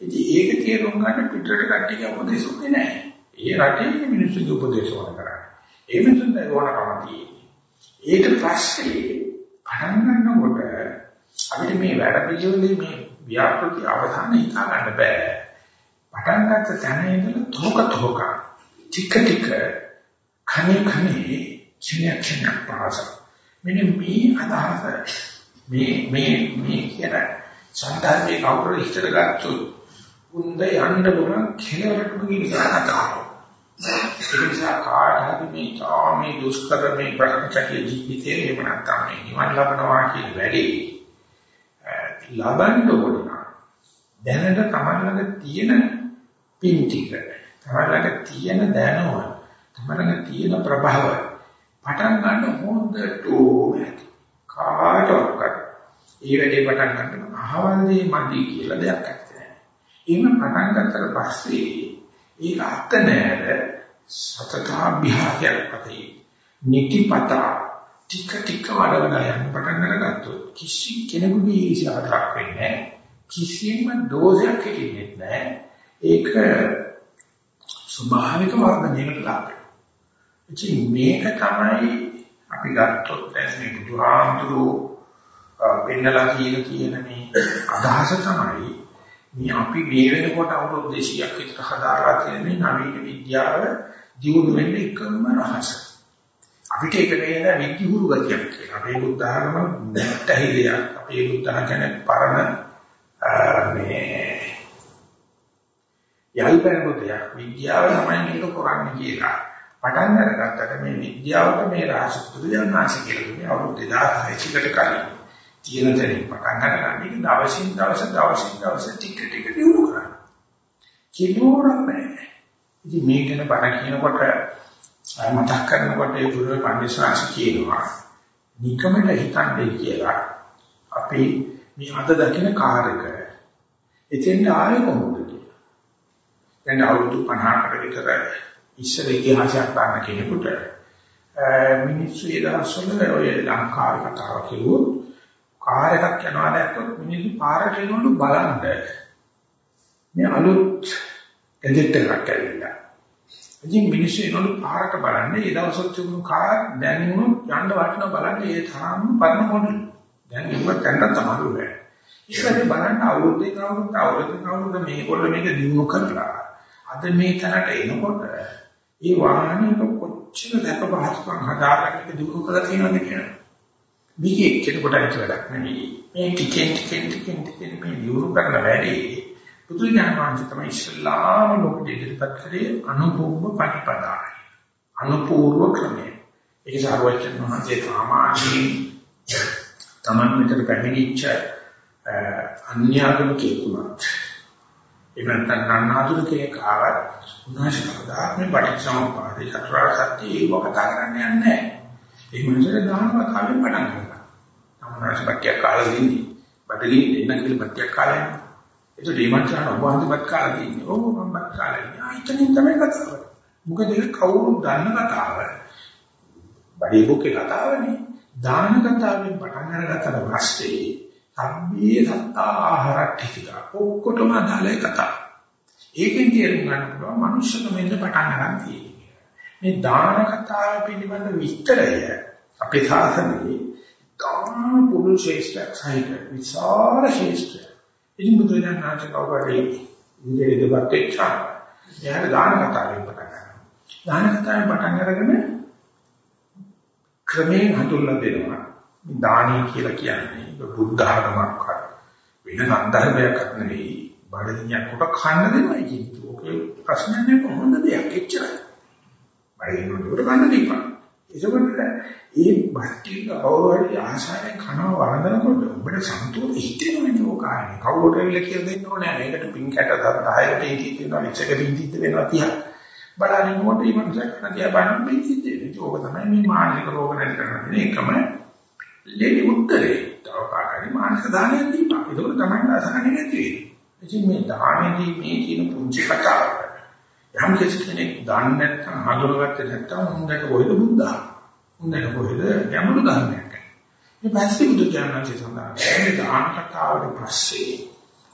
ඉතින් ඒක තේරුම් ගන්න පිටරට කට්ටිය උපදේශ උන්නේ නැහැ. ඒ රටේ මිනිස්සුගේ උපදේශ වල කරන්නේ. ඒ මිනිස්සුන්ට ඕනකම තියෙන්නේ. ඊට පස්සේ පටන් ගන්නකොට අපිට මේ වැඩ පිළිවෙලේ මේ ව්‍යාපෘති අවධානය හිතා ගන්න බෑ. පටන් ගත්ත තැන ඉඳලා තෝක තෝක ටික ටික කණේ කණේ ක්ෂණයක් ක්ෂණයක් පාස මෙන්න මේ අදහස මේ මේ මේ කියන සම්දාර්මේ කවුරු ඉස්තර ගත්තොත් උන්ද යන්න බුණ කෙලවරටම ගිහිල්ලා ඒක නිසා කාට හරි මේ තාමේ දුෂ්කර මේ ප්‍රඥාචර්ය ජීවිතේ එහෙම නැත්නම් මේ නිවන් ලබනවා කියන වැඩේ ලබන්න ඕන දැනට තමන්ලඟ තියෙන පින් ටික තමන්ලඟ තියෙන දැනුම තමරඟ තියෙන ප්‍රභාව පටන් ගන්න හොඳට ඕමැති. කාටවත් ඒ වැඩේ පටන් ගන්න අහවලදී මදි කියලා දෙයක් නැහැ. එහෙම පටන් ගත්තට පස්සේ ඒක අත නෑර සතතාභ්‍යාසයක් පතේ. නිතිපතා ටික ටික වඩවලා යන්න පටන් අරගත්තොත් කිසි කෙනෙකුගේ ඊර්ෂ්‍යාවක් වෙන්නේ නැහැ. කිසිම දෝෂයක් හිටින්නේ නැහැ. ඒක ස්වභාවික වර්ධනයකට ලක් ඉතින් මේක තමයි අපි ගත්තොත් දැන් මේ බුදුහාමුදුරුවෝ පෙන්නලා කියන කියන මේ අදහස තමයි මේ අපි මේ වෙනකොට අවුරුදු 200ක් විතර හදාරලා තියෙන මේ නවීන විද්‍යාව දියුණු වෙන්න එකම රහස. අපිට ඒක නේද විද්‍යුහුරු ගතියක් කියලා. අපේ බුද්ධ ආගම නැටහි දෙයක්. අපේ බුද්ධ ආගම පරණ මේ යල්පැනු දෙයක්. විද්‍යාව තමයි මේක කරන්නේ කියලා. පටන් අරගත්තට මේ විද්‍යාවට මේ රාශි පුදුජානාශ කියලා කියන්නේ අවුරුදු 2600කට කලින් තියෙන තැනින් පටන් ගන්න එක දවසින් දවස දවසින් දවස ටික ටික දියුණු කරන්න. කිලෝරක් නැහැ. ඉතින් මේ ගැන බණ කියනකොට මතක් කරනකොට ඒ ගුරු පඬිස්සාංශ කියනවා නිකමට හිතන්නේ කියලා අපි මේ අද දකින කාර්යක එතෙන් ආයෙ කොහොමද කියලා. දැන් අවුරුදු 50කට විතර ඉස්සර ඉතිහාසයක් ගන්න කෙනෙකුට මිනිස්සු ඒ දවස්වල ඔය ලංකාවේ කතාව කිව්වොත් කාර් එකක් යනවා දැක්කොත් මිනිස්සු පාරට එනවලු බලන්න. මේ අලුත් එඩිට් එකක් ඇවිල්ලා. ඉතින් මිනිස්සු එනවලු පාරට බලන්න. ඒ දවස්වල තිබුණු කාර් දැන් වුණොත් යන්න වටිනවා බලන්න. ඒ තරම් පරණ මොඩල්. දැන් ඉවත් ගන්න තමයි බෑ. ඉස්සරේ බලන්න අවුරුද්දේ කවුරුත් අවුරුද්දේ කවුරුත් මේගොල්ලෝ මේක දිනු කරලා අද මේ තැනට එනකොට ඒ වාහනයක කොච්චර දැක පහසුකම් හදාගන්න දිනු කරලා තියෙනවද කියලා. මේක එක්කෙනෙකුට අයිති වැඩක් නෙවෙයි. මේ ටිකෙන් ටිකෙන් ටිකෙන් ටිකෙන් මේ දිනු කරන වැඩේ බුදු ඥානවන්ත තමයි ඉස්ලාම ලෝකෙ ඉදිරිපත් කරේ අනුභව පටිපදායි. අනුපූර්ව ක්‍රමය. ඒක සාරවත්න මහත්තයා සාමාන්‍යයෙන් තමන් විතර පැමිණිච්ච අන්‍යාගමිකයෙක් වුණත් එහෙම නැත්නම් නන්නාතුරු කෙනෙක් ආවත් උනාශ කවදාත් මේ පටිච්චසමුප්පාදේ චතුරාර්ය සත්‍ය ඒව කතා කරන්න යන්නේ නැහැ. ඒ මොනසද දානවා කාලෙ පටන් ගන්නවා. තමනාශ බක්කිය කාලෙ දින්නේ. බඩගිනි දෙන්න කියලා බක්කිය කාලෙ. ඒක දෙමන්චාන ඔබ හන්දිපත් කාලෙ දින්නේ. ඕක මම බත් කාලෙ. ආ ඉතින් තමයි කතාව. මොකද ඒක කවුරු දන්න කතාව. බඩේ බුකේ කතාවනේ. දාන කතාවෙන් පටන් අරගත්තට පස්සේ සම්බී සත්තා ආහාරට්ඨිකා ඔක්කොටම අදාළයි කතා. ඒකෙන් තේරුම් ගන්න පුළුවන් මනුෂ්‍යකමෙන් පටන් ගන්න තියෙන්නේ. මේ දාන කතාව පිළිබඳ විස්තරය අපේ සාසනයේ දාන පුරු ශේෂ්ඨ සහිත විසර ශේෂ්ඨ. ඉතින් බුදුරජාණන් වහන්සේ කවුරුහරි ඉන්දියාවේ දෙවත් එක්චා. එයාට දාන කතාවෙන් පටන් ගන්නවා. දාන කතාවෙන් පටන් අරගෙන ක්‍රමයෙන් හඳුන්ලා දෙනවා. දානි කියලා කියන්නේ බුද්ධ ආගමක් වෙන සම්දර්භයක් නෙවෙයි බඩගිනියක් කොට කන්න දෙනවයි කියන්නේ. ඔකේ ප්‍රශ්න නෑ කොහොමද දෙයක් එච්චරයි. බඩගිනියට කන්න දීපන්. ඒකවල ඒ බට්ටි කවුරුහරි ආශාවෙන් කනවා වරඳනකොට ඔබට සන්තෝෂ හිතෙනවනේ ඕකාරේ. කවුරුට ඇවිල්ලා කියලා දෙන්න ඕනේ නෑ. මේකට පින් කැට 10කට ඒකී කියනවා ඉච්ඡක පින් සිද්ධ වෙනවා තියා. බලන්නේ මොකද මේ මනුස්සයා කරන දිහා බලන්න පින් සිද්ධ වෙනවා. ඒක තමයි මේ මානසික රෝග නැති කරන එකම දෙවි උත්තරේ තව කාටරි මානසික දානයක් දීපා. ඒක තමයි අසහනෙ නැති වෙන්නේ. ඉතින් මේ දානෙදී මේ කියන පුංචි කතාව. යම් කෙනෙක් දාන්න නැත්නම් හඳුනගත්තේ නැත්නම් හොඳට කොහෙද බුද්ධා. හොඳට කොහෙද ගැඹුරු ධර්මයක්. මේ පස්සේ බුදු දානන්සේ සඳහන් මේ දාන කතාවට පස්සේ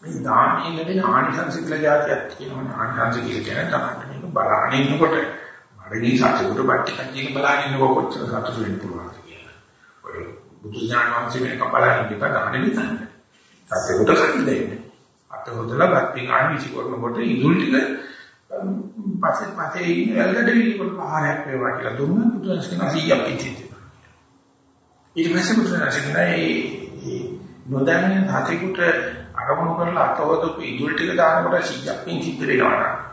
මේ දානයේ ලැබෙන ආනිසංස කියලා જાතියක් තියෙනවා. ආනිසංස කියලා කියන්නේ තමයි මේක බලාගෙන ඉන්නකොට මරණී සතුට බට්ටි කන්ජික බලාගෙන ඉන්නකොට කොච්චර සතුට වෙන්න පුළුවන්ද කියලා. ඔය බුදු ඥාන වහන්සේ වෙන කපලා ඉන්න එක ගන්න නිකන්. සත්‍යකට කන්න දෙන්නේ. අත හොදලා බත්පින් ආන විසි කරනකොට ඉදුල් ටික පස්සේ පස්සේ ඉන්න එල්ගඩ විලිකොට ආහාරයක් වේවා කියලා දුන්නා බුදු දහම 100ක් පිටින්. ඊට පස්සේ බුදු දහම ඒ නොදැනෙන හතෙකුට අරමුණු කරලා අතවදපු ඉදුල් ටික දානකොට 100ක් පින් සිද්ධ වෙනවා.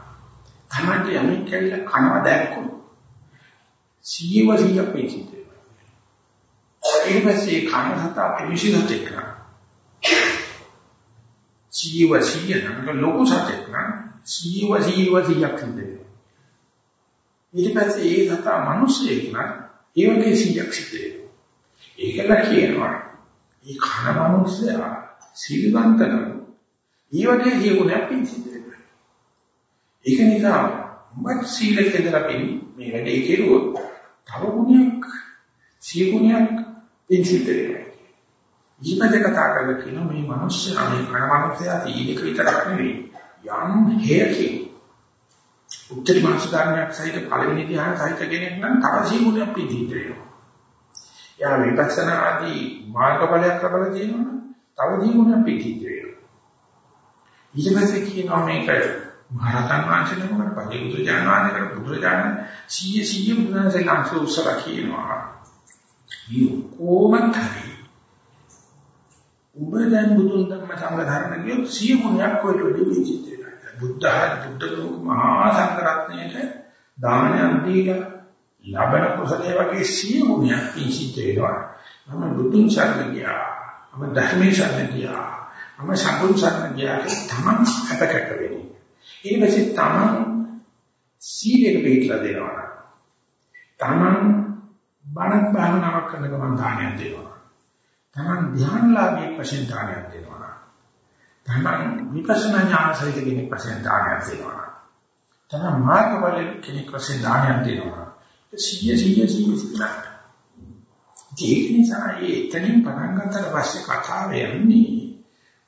තමයි යන්නේ කියලා කනවා දැක්කොත් 100 100ක් පින් සිද්ධ ඊට පස්සේ කන සතා පිළිසිලට එක්කන. ජීව සිය නම් ලෝක සතෙක් නම් ජීව ජීව සියක් සිද්ධ ඊට පස්සේ ඒ සතා මිනිස්සෙක් නම් ඒ වගේ සියක් සිද්ධ වෙනවා. ඒකල කියනවා මේ කන මිනිස්සයා සීලවන්ත නම් ඒ වගේ ජීවුණක් පිසිද්ධ වෙනවා. ඒක නිසා මත් සීලෙක ඉඳලා මේ වැඩේ කෙරුවොත් තව ගුණයක් සිය ගුණයක් පිංසිත වෙනවා. ඊපද කතා කරලා කියන මේ මිනිස්සු අනේ කන මිනිස්සයා තීනික විතරක් නෙවෙයි යම් හේයකින් උත්තර මානසිකාරණයක් සහිත පළවෙනි ධ්‍යාන සහිත කෙනෙක් නම් තව ජීවුණයක් පිළිදිට වෙනවා. යා විපස්සනා ආදී මාර්ගඵලයක් ලබලා තියෙනවා තව ජීවුණයක් පිළිදිට වෙනවා. ඊට පස්සේ කියනවා මේක මහරතන් වහන්සේ නමකට පරිබුදු ඥානවාදයකට බුදු ඥාන 100 100 බුදුන්සේ ලංසෝ උසලා කියනවා මේ කොමත් හරි. ඔබ දැන් බුදුන් ධර්ම සංඝ ධර්ම කියොත් සිය ගුණයක් කොයිට වෙඩි විචිත වෙනවා. බුද්ධ බුද්ධ ලෝක මහා සංඝරත්නයේ දානයක් දීලා ලබන කුසලයේ වගේ සිය ගුණයක් විචිත වෙනවා. මම බුදුන් ශරණ ගියා. මම ධර්මයේ ශරණ ගියා. මම සකුන් ශරණ ගියා තමන් අපකට වෙන්නේ ඊට පස්සේ තමන් සීලෙක පිටලා දෙනවා. තමන් බණක් භාවනාවක් කරන ගමන් දානයක් දෙනවා. තමන් ධ්‍යානලාභී වශයෙන් දානයක් දෙනවා. තමන් විපස්සනා ඥාන සහිත කෙනෙක් වශයෙන් දානයක් දෙනවා. තමයි මාර්ගවල කෙනෙක් වශයෙන් දානයක් දෙනවා. 100 100 100 සිතනවා. ඒක නිසා ඒ එතනින් පටන් ගන්නතර පස්සේ කතාව යන්නේ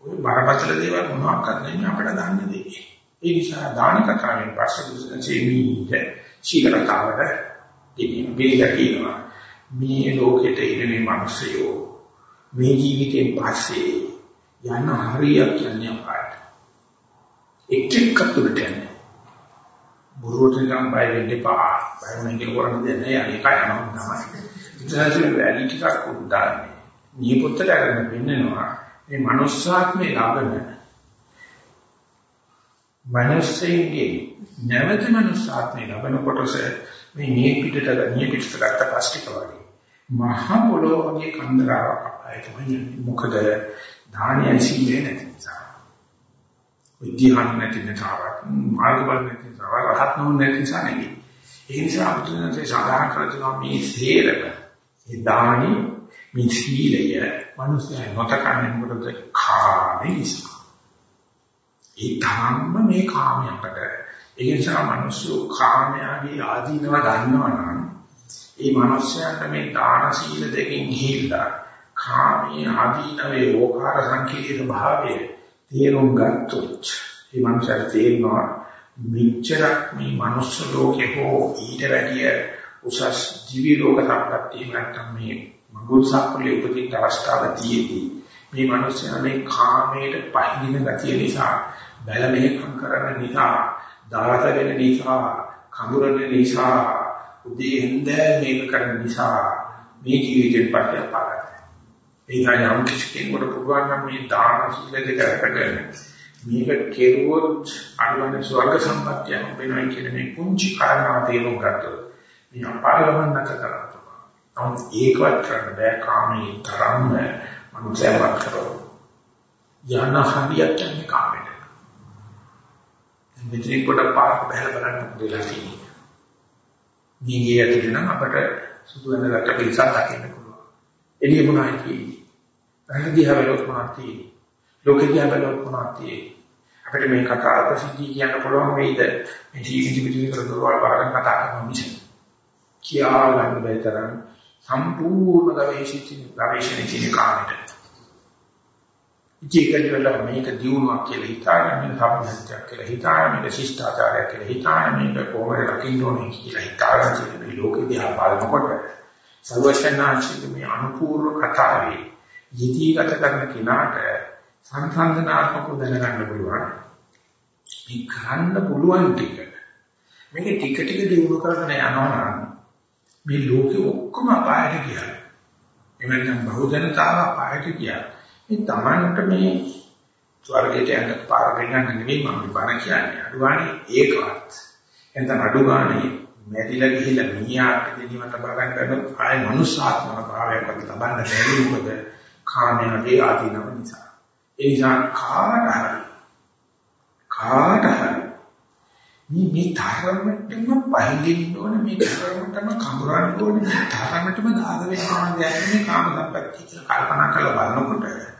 ඔය බරපතල දේවල් මොනවාක්වත් නෙමෙයි අපිට දන්න දේ. ඒ නිසා දාන කතාවෙන් පස්සේ දුසෙන්සේ මීට සීල කතාවට දෙමින් බෙදලා කියනවා. මේ ලෝකෙට ඉන්න මේ මිනිස්සයෝ මේ ජීවිතයෙන් පස්සේ යන හරියක් කියන්නේ අපට. එක් එක්ක තුරට යන්නේ. බුරුවට නම් බය වෙන්න එපා. බය වෙන එක කරන්නේ නැහැ. අනේක යනවා තමයි. ඉතින් වැලි ටිකක් උදාන්නේ. නියපොත්තට අරගෙන පෙන්නනවා. මේ manussාත්මේ ලබන මනසෙන්ගේ නැවත manussාත්මේ ලබන කොටස මේ නිය පිටට නිය පිටට ගත්ත ප්ලාස්ටික් වගේ. මහ පොළොව වගේ කන්දරාවක් අපයි තමයි මොකද ධානයයි සීලේ නැති නිසා. විද්‍යාවක් නැති නිසා මාර්ගබල නැති නිසා රහත් නොවන නැති නිසා නෙවෙයි. ඒ නිසා අපිට සඳහන් කරලා මේ සේරක ඒ දානි මේ සීලය මනුස්සයා නොතකන්නේ මොකද කාමේ නිසා. ඒ ධම්ම මේ කාමයකට ඒ නිසා මිනිස්සු කාමයාගේ ආදීනව ගන්නවා නම් ඒ මනුස්සයාට මේ දාන සීල දෙකෙන් ගිහිල්ලා කාමී ආදීනවේ ඕකාර සංකීර්ණ භාවය තේරුම් ගත්තොත් ඒ මනුස්සයාට තේරෙනවා මෙච්චරක් මේ මනුස්ස ලෝකේ හෝ ඊට වැඩිය උසස් දිවි ලෝක සම්පත්තිය නැත්තම් මේ මඟුල් සක්වලේ උපදින අවස්ථාවදීදී මේ මිනිස්සයා මේ කාමයට පහදින ගතිය නිසා බැල මෙහෙකම් කරන නිසා දාත වෙන නිසා කඳුරන නිසා උදේ හින්ද මේක කරන නිසා මේ ජීවිතේ පටය පාරයි. ඒ තමයි යම් කිසි කෙනෙකුට පුළුවන් නම් මේ දාන සීල දෙක රැකගෙන මේක කෙරුවොත් අනුවන ස්වර්ග සම්පත්තිය හම්බෙනවා කියන මේ කුංචි කාරණා තේරුම් ගත්තොත් මේ අපාරවන්න කරා නමුත් ඒකවත් කරන්න බෑ කාමයේ තරම්ම මනුස්සයවත් කරෝ. යන හරියට යන්නේ කාමයට. මෙතන කොට පාරක් බහලා බලන්න පුදුලා තියෙනවා. මේකේ ඇතුළේ නම් අපට සුදු වෙනකට පිටසක් දකින්න පුළුවන්. එළිය මොනවයි කියන්නේ? රහදියා බලවත් මොනවද තියෙන්නේ? ලෝකෙදියා බලවත් මොනවද තියෙන්නේ? අපිට මේ කතා ප්‍රසිද්ධිය කියන්න පුළුවන් වෙයිද? මේ ජීවිත පිටිවිතර දොරවල් බාරෙන් කතා කරන මිස. කියා ගන්න බැරි තරම් සම්පූර්ණ ගවේෂිත ගවේෂණයේ තියෙන කාමයට. ඉතින් වල මේක දියුණුවක් කියලා හිතාගෙන මේක සම්පූර්ණයක් කියලා හිතාගෙන මේක ශිෂ්ටාචාරයක් කියලා හිතාගෙන මේක කොහොමද රකින්න ඕනේ කියලා හිතාගෙන මේ ලෝකෙ දිහා බලනකොට සර්වශනාංශික මේ අනුපූර්ව කතාවේ යෙදීගත කරන කෙනාට සංසන්දනාත්මකව දැනගන්න පුළුවන්. මේ කරන්න පුළුවන් ටික මේක ටික ටික දියුණු කරගෙන යනවා නම් මේ ලෝකෙ ඔක්කොම අපායට ගියා. එමෙන්න බහුජනතාව අපායට ගියා. මේ Tamanට මේ ස්වර්ගයට යන්න පාර වෙනන්න නෙවෙයි මම බණ කියන්නේ. අඩුවානේ ඒකවත්. එතන අඩුවානේ මැරිලා ගිහිල්ලා මියාට දෙනිවට බගන් කරන ආය මනුස්සාත්ම භාවයක් වගේ ලබන්න බැරි මොකද කාමයේ ආදීනව නිසා. ඒ නිසා කාට හරි කාට හරි මේ මේ ධර්මයටම පහළින්න ඕනේ මේ ධර්මයටම කඳුරන්න ඕනේ මේ ධර්මයටම දාග වෙනවා කියන්නේ කාම සම්පත්තිය කියලා කල්පනා කරලා බලනකොට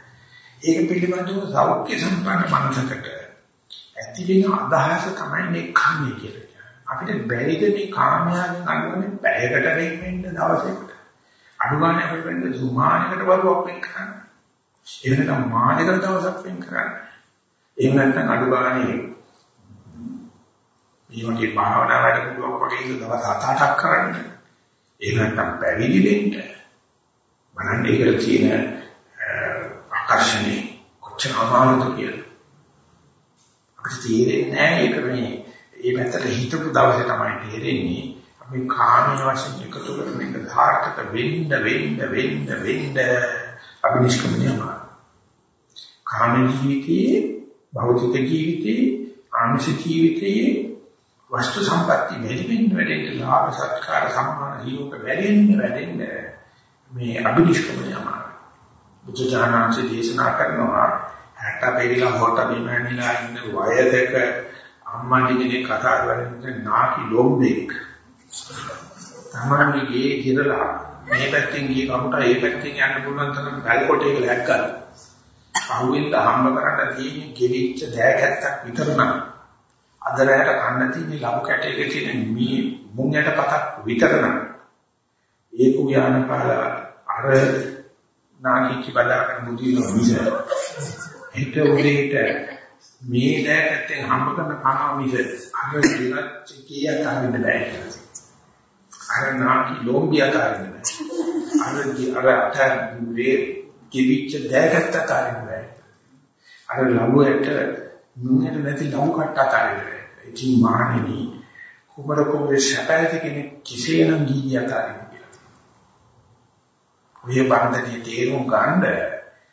ඒක පිළිබඳව සෞඛ්‍ය සම්පන්න මනසකට ඇති වෙන අදහස තමයි මේ කාමයේ කියලා කියන්නේ. අපිට බැරිද මේ කාමයෙන් අනුවනේ පැයකට වෙන්න දවසකට අනුගානය අපිට වෙන්න සුමානකට වරුවක් වෙන් කරන්න. එහෙම නැත්නම් මානකට දවසක් වෙන් කරන්න. එහෙම නැත්නම් අනුගානයේ මේ වගේ භාවනා වැඩ පුළුවන් වගේ ඉන්න දවස් 7-8ක් කරන්න. එහෙම නැත්නම් පැවිදි වෙන්න. බලන්න ඒකට තියෙන ආකර්ෂණේ කොච්චර අමාරුද කියලා. අපිට තේරෙන්නේ නැහැ ඒක මේ ඒ පැත්තට හිතපු දවසේ තමයි තේරෙන්නේ. අපි කාමයේ වශයෙන් එකතු කරන එක ධාර්ථක වෙන්න වෙන්න වෙන්න වෙන්න අපි නිෂ්ක්‍රමණය කරනවා. කාම ජීවිතයේ භෞතික ජීවිතයේ ආමිෂ ජීවිතයේ වස්තු සම්පatti මෙලිමින් වැඩෙන්න ලාභ සත්කාර සම්මාන ජීවක වැඩෙන්න වැඩෙන්න මේ අභිනිෂ්ක්‍මණය අමාරුයි. බුදුජානනාංශ දේශනා කරනවා හැට පෙරිලා හොට බිමැනිලා ඉන්න වයසක අම්මාගේ කතා කරන්නේ නාකි ලොම්බෙක්. තමන්ගේ ගේ කිරලා මේ පැත්තෙන් ගිය කමුට ඒ පැත්තෙන් යන්න පුළුවන් තරම් බැල්කොටේක ලැක්කලා. අහුවෙන්ද හම්බ කරන්න තියෙන ගෙවිච්ච දෑකැත්තක් විතරනම් අදරයට කන්න තියෙන ලබු කැටයක තියෙන මේ මුංගට පතක් විතර නම් ඒක උයාන කාල අර නාකිච්ච බදාගෙන මුදින මිස හිත උදේට මේ දැකයෙන් හම්බ කරන කනවා මිස අර දිනච්ච කීයක් අරින්න බෑ අර නාකි ලෝම්බිය අරින්න බෑ. අර අර අත වේ කිවිච්ච දැකත්ත අරින්න බෑ. අර ලඟුවට මුංගට නැති ලඟු කට්ට අරින්න බෑ. ඉතින් මහණෙනි කුමර කුමරේ සැපැති කෙනෙක් කිසියම් ගීයක් අරින්න ඔය බන්ධනේ තේරුම් ගන්න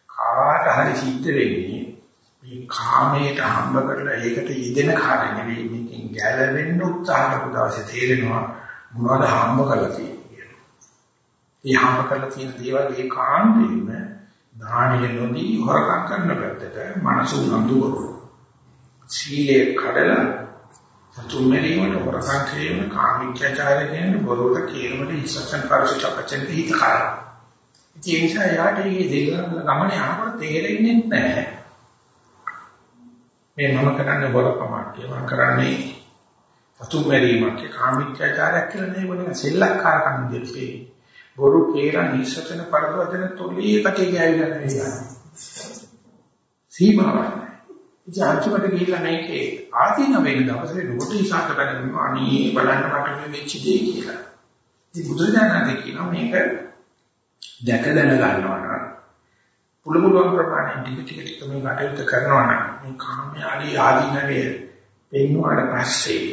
කාට හරි සිද්ධ වෙන්නේ මේ කාමයට හම්බ කරලා ඒකට යෙදෙන කාරණේ නෙවෙයි මේකෙන් ගැලවෙන්න උත්සාහ කරපු දවසේ තේරෙනවා මොනවද හම්බ කරලා තියෙන්නේ කියලා. මේ හම්බ කරලා තියෙන දේවල් ඒ කාන්තේම දානිය නොදී හොරකම් කරන පැත්තට මනස උනන්දු කරනවා. සීලේ කඩලා සතුන් මෙලීමට හොරකම් කිරීම කාමීච්ඡාචාරය කියන බොරුවට කියනකොට ඉස්සසන් පරිසුච අපචෙන් හිත කරා. ඒ නිසා යාට මේ දෙල්ලන ගමනේ යනකොට තේරෙන්නේ නැහැ. මේ මම කරන්නේ බොරකමක් මම කරන්නේ සතුන් මැරීමක් කාමීච්ඡාචාරයක් කියලා නෙවෙයි මොන සෙල්ලක්කාරකම් දෙන්නේ. බොරු කේරා නිසචන පරවදන තොලී කටේ ගෑවිලා නෙවෙයි. සීමාවක් ඉතින් අන්තිමට ගිහිල්ලා මේකේ ආදීන වෙන දවසේ නුඹට ඉසాత බැලුවා අනේ බලන්න මට මේ වෙච්ච දේ කියලා. ඉතින් බුදුරජාණන් කියනවා මේක දැක දැන ගන්නවා නම් පුළු පුළුවන් ප්‍රමාණය ටික ටික ටික මේ කටයුතු කරනවා නම් මේ කාමයාලී ආදීනවේ පෙන්වුවාට පස්සේ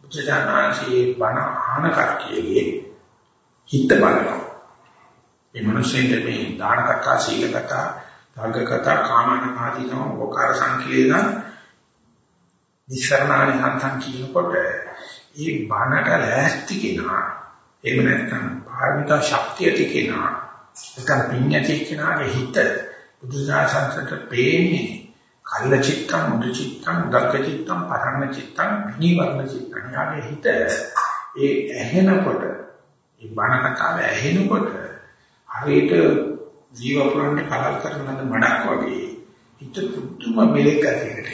බුදුරජාණන්සේ බණ ආහන කට්ටියගේ හිත බලනවා. මේ මිනිස්සුන්ට මේ දාන කතා, සීල කතා, ධර්ම කතා, කාමන ආදීනව වකාර සංකේතන නිස්සරණානි හන්තන් කියනකොට ඒ බණට ලෑස්ති කෙනා එහෙම නැත්නම් පාරමිතා ශක්තිය තිකෙනා නැත්නම් පිඤ්ඤති කෙනාගේ හිත බුදුසසුනට පේන්නේ කල්ල චිත්තං මුදු චිත්තං උදක්ක චිත්තං පරණ චිත්තං විනිවර්ණ චිත්තං. යාගේ හිත ඒ ඇහෙනකොට ඒ බණ කතාව ඇහෙනකොට හරියට ජීව පුරන්නේ කලල් කරන මඩක් වගේ හිත පුදුම මෙලෙක් ඇතිකට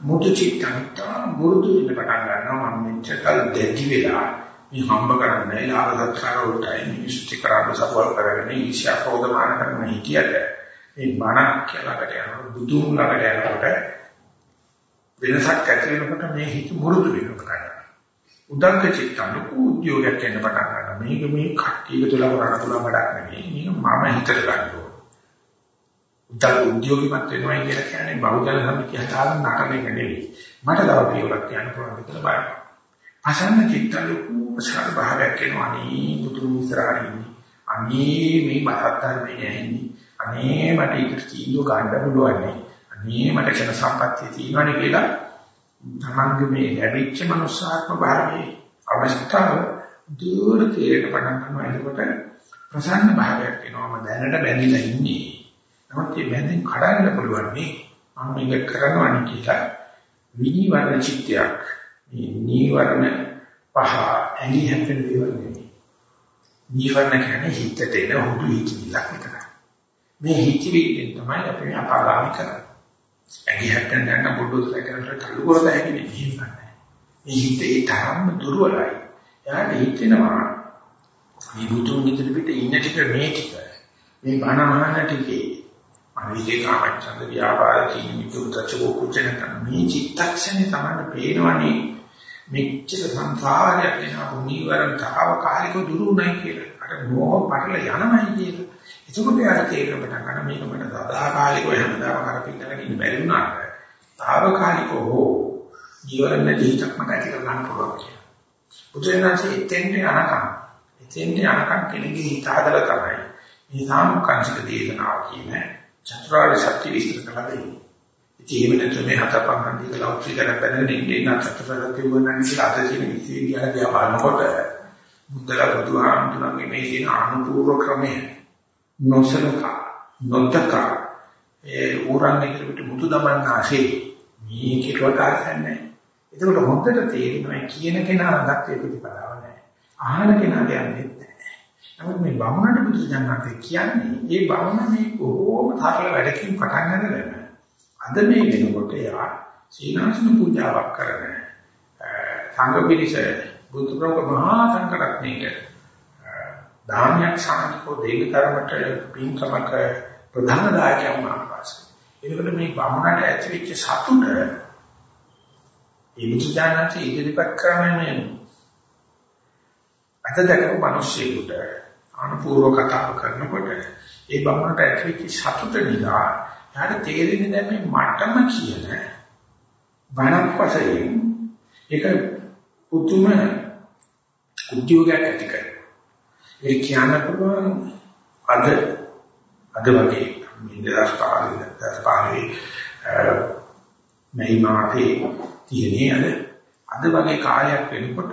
මුදු චිත්තං තා මුරුදු වෙන පටන් ගන්නවා. මම මෙච්චර දෙදි වෙලා මේ හම්බ කරන්නේ ලාභ සත්කාර වලටයි මිනිස්සු කරාට සපෝල් කරගෙන ඊර්ෂ්‍යා ක්‍රෝධ මාන කරන හිටියට මේ මනක් කියලාකට යනකොට බුදුන් ළඟට යනකොට වෙනසක් ඇති වෙනකොට මේ හිත මුරුදු වෙනවා උදංග චිත්තන උද්‍යෝගයක් වෙන්න පටන් ගන්නවා. මේක මේ කට්ටියක තුල කරණ තුල වැඩක් නෙවෙයි. මේක මම හිතට ගන්නවා උදංග උද්‍යෝගිමත් වෙනවා කියලා කියන්නේ බෞද්ධ සමිතිය හදාගන්න නටන එක නෙවෙයි. මට තව පියවරක් කියන්න පුළුවන් කියලා බලන්න. අසන්න චිත්ත ලොකු සාර භාවයක් එනවා. අනේ බුදුන් ඉස්සරහින් අනේ මේ බහත් ධර්මයේ ඇහින්නේ. අනේ මට ඒක තීන්දුව ගන්න පුළුවන් අනේ මට කියන සම්පත්තිය තියෙනවනේ කියලා තමන්ගේ මේ ලැබිච්ච මනුස්සාත්ම භාවයේ අවස්ථාව දුර තේරෙන පටන් ගන්නවා. එතකොට ප්‍රසන්න භාවයක් එනවා. දැනට බැඳිලා ඉන්නේ. නමුත් මේ බැඳෙන් කඩන්න පුළුවන් මේ මම මේක කරනවා නේ කියලා විනිවර්ණ චිත්තයක්. මේ නීවරණ පහ ඇලි හැපෙන දේවල් නෙවෙයි. නීවරණ කියන්නේ හිතට එන හුදු හිතවිල්ලක් විතරයි. මේ හිතවිල්ලෙන් තමයි අපි අපාගාමී කරන්නේ. ඇලි හැපෙන දැන පොඩ්ඩක් සැකරට තල්ලු කරලා හැකිනේ ජීවිතේ. මේ හිතේ තරම්ම දුර්වලයි. එයාට හිතෙනවා මේ බුදුන් ඉදිරි පිට ඉන්න ටික මේ ටික මේ බණ අහන ටිකේ අනිදේ කාමච්ඡන්ද ව්‍යාපාර කීනි මිතුරුතචෝ කුචන මේ චිත්තක්ෂණේ තමයි පේනවනේ මෙච්චර සංසාරයක් වෙනවා මුනිවරන් තාවකාලික දුරුුණයි කියලා. අර මොහ පටල යනමයි කියලා. එතකොට යාට තේරෙන්න පටන් ගන්න මේක මට සදාකාලිකව හැමදාම කරපින්නගෙන ඉන්න බැරි වුණාට තාවකාලිකව හෝ ජීවරණ නැතිවක් මට ඇති කර ගන්න පුළුවන් කියලා. බුදුරජාණන්සේ එතෙන්ට යනකම් එතෙන්ට යනකම් කෙනෙක්ගේ හිත හදලා තමයි මේ සාමුකාංශික දේශනාව කියන්නේ චතුරාර්ය සත්‍ය විස්තර කරලා දෙන්නේ. ඉතින් එහෙම නැත්නම් මේ හතපන් හන්දික ලෞකිකල පැනගෙන ඉන්නේ නැත් චතුරාර්ය වුණානේ කියලා අද කියන විශ්වවිද්‍යාලය දිහා බලනකොට බුද්ධලා බුදුහාමුදුරන්ගේ මේ කියන අනුපූර්ව ක්‍රමය නොසලකා නොතකා ඒ ඌරන්නේ කියලා මුතු දමන්නාසේ මේ කිලවට ආසන්නේ. ඒකට හොඳට තේරෙනවා කියන කෙනා ළඟත් ඒ ප්‍රතිපදාව නැහැ. අහන කෙනාට යන්නේ නැහැ. නමුත් මේ බමුණට බුදුසසුනාට කියන්නේ මේ බමුණ මේ කොහොම තරල වැඩකින් පටන් ගන්නද අද මේ වෙනකොට යා සීනාසන පූජාවක් කරන සංඝ පිරිස බුදු ප්‍රමුඛ මහා සංඝරත්නයේ දානයක් සාන්තිකෝ දෙවිතරමට පින්කමක ප්‍රධාන දායකයන් වහන්සේ. ඒකට මේ බමුණට ඇතිවෙච්ච සතුට ඒ මුචානන්ත ඉදිරිපත් කරන්නේ අත දැකපු මිනිස්සුන්ට අනුපූර්ව කතාව කරනකොට ඒ බමුණට ඇතිවෙච්ච සතුට නිසා යාට තේරෙන්නේ දැන් මේ මටම කියන බණක් වශයෙන් ඒක පුදුම උද්‍යෝගයක් ඇති කරනවා. ඒ කියන්න පුළුවන් අද අද වගේ මේ දවස් පාරේ දවස් පාරේ මේ මාසේ තියෙන්නේ අද අද වගේ කාලයක් වෙනකොට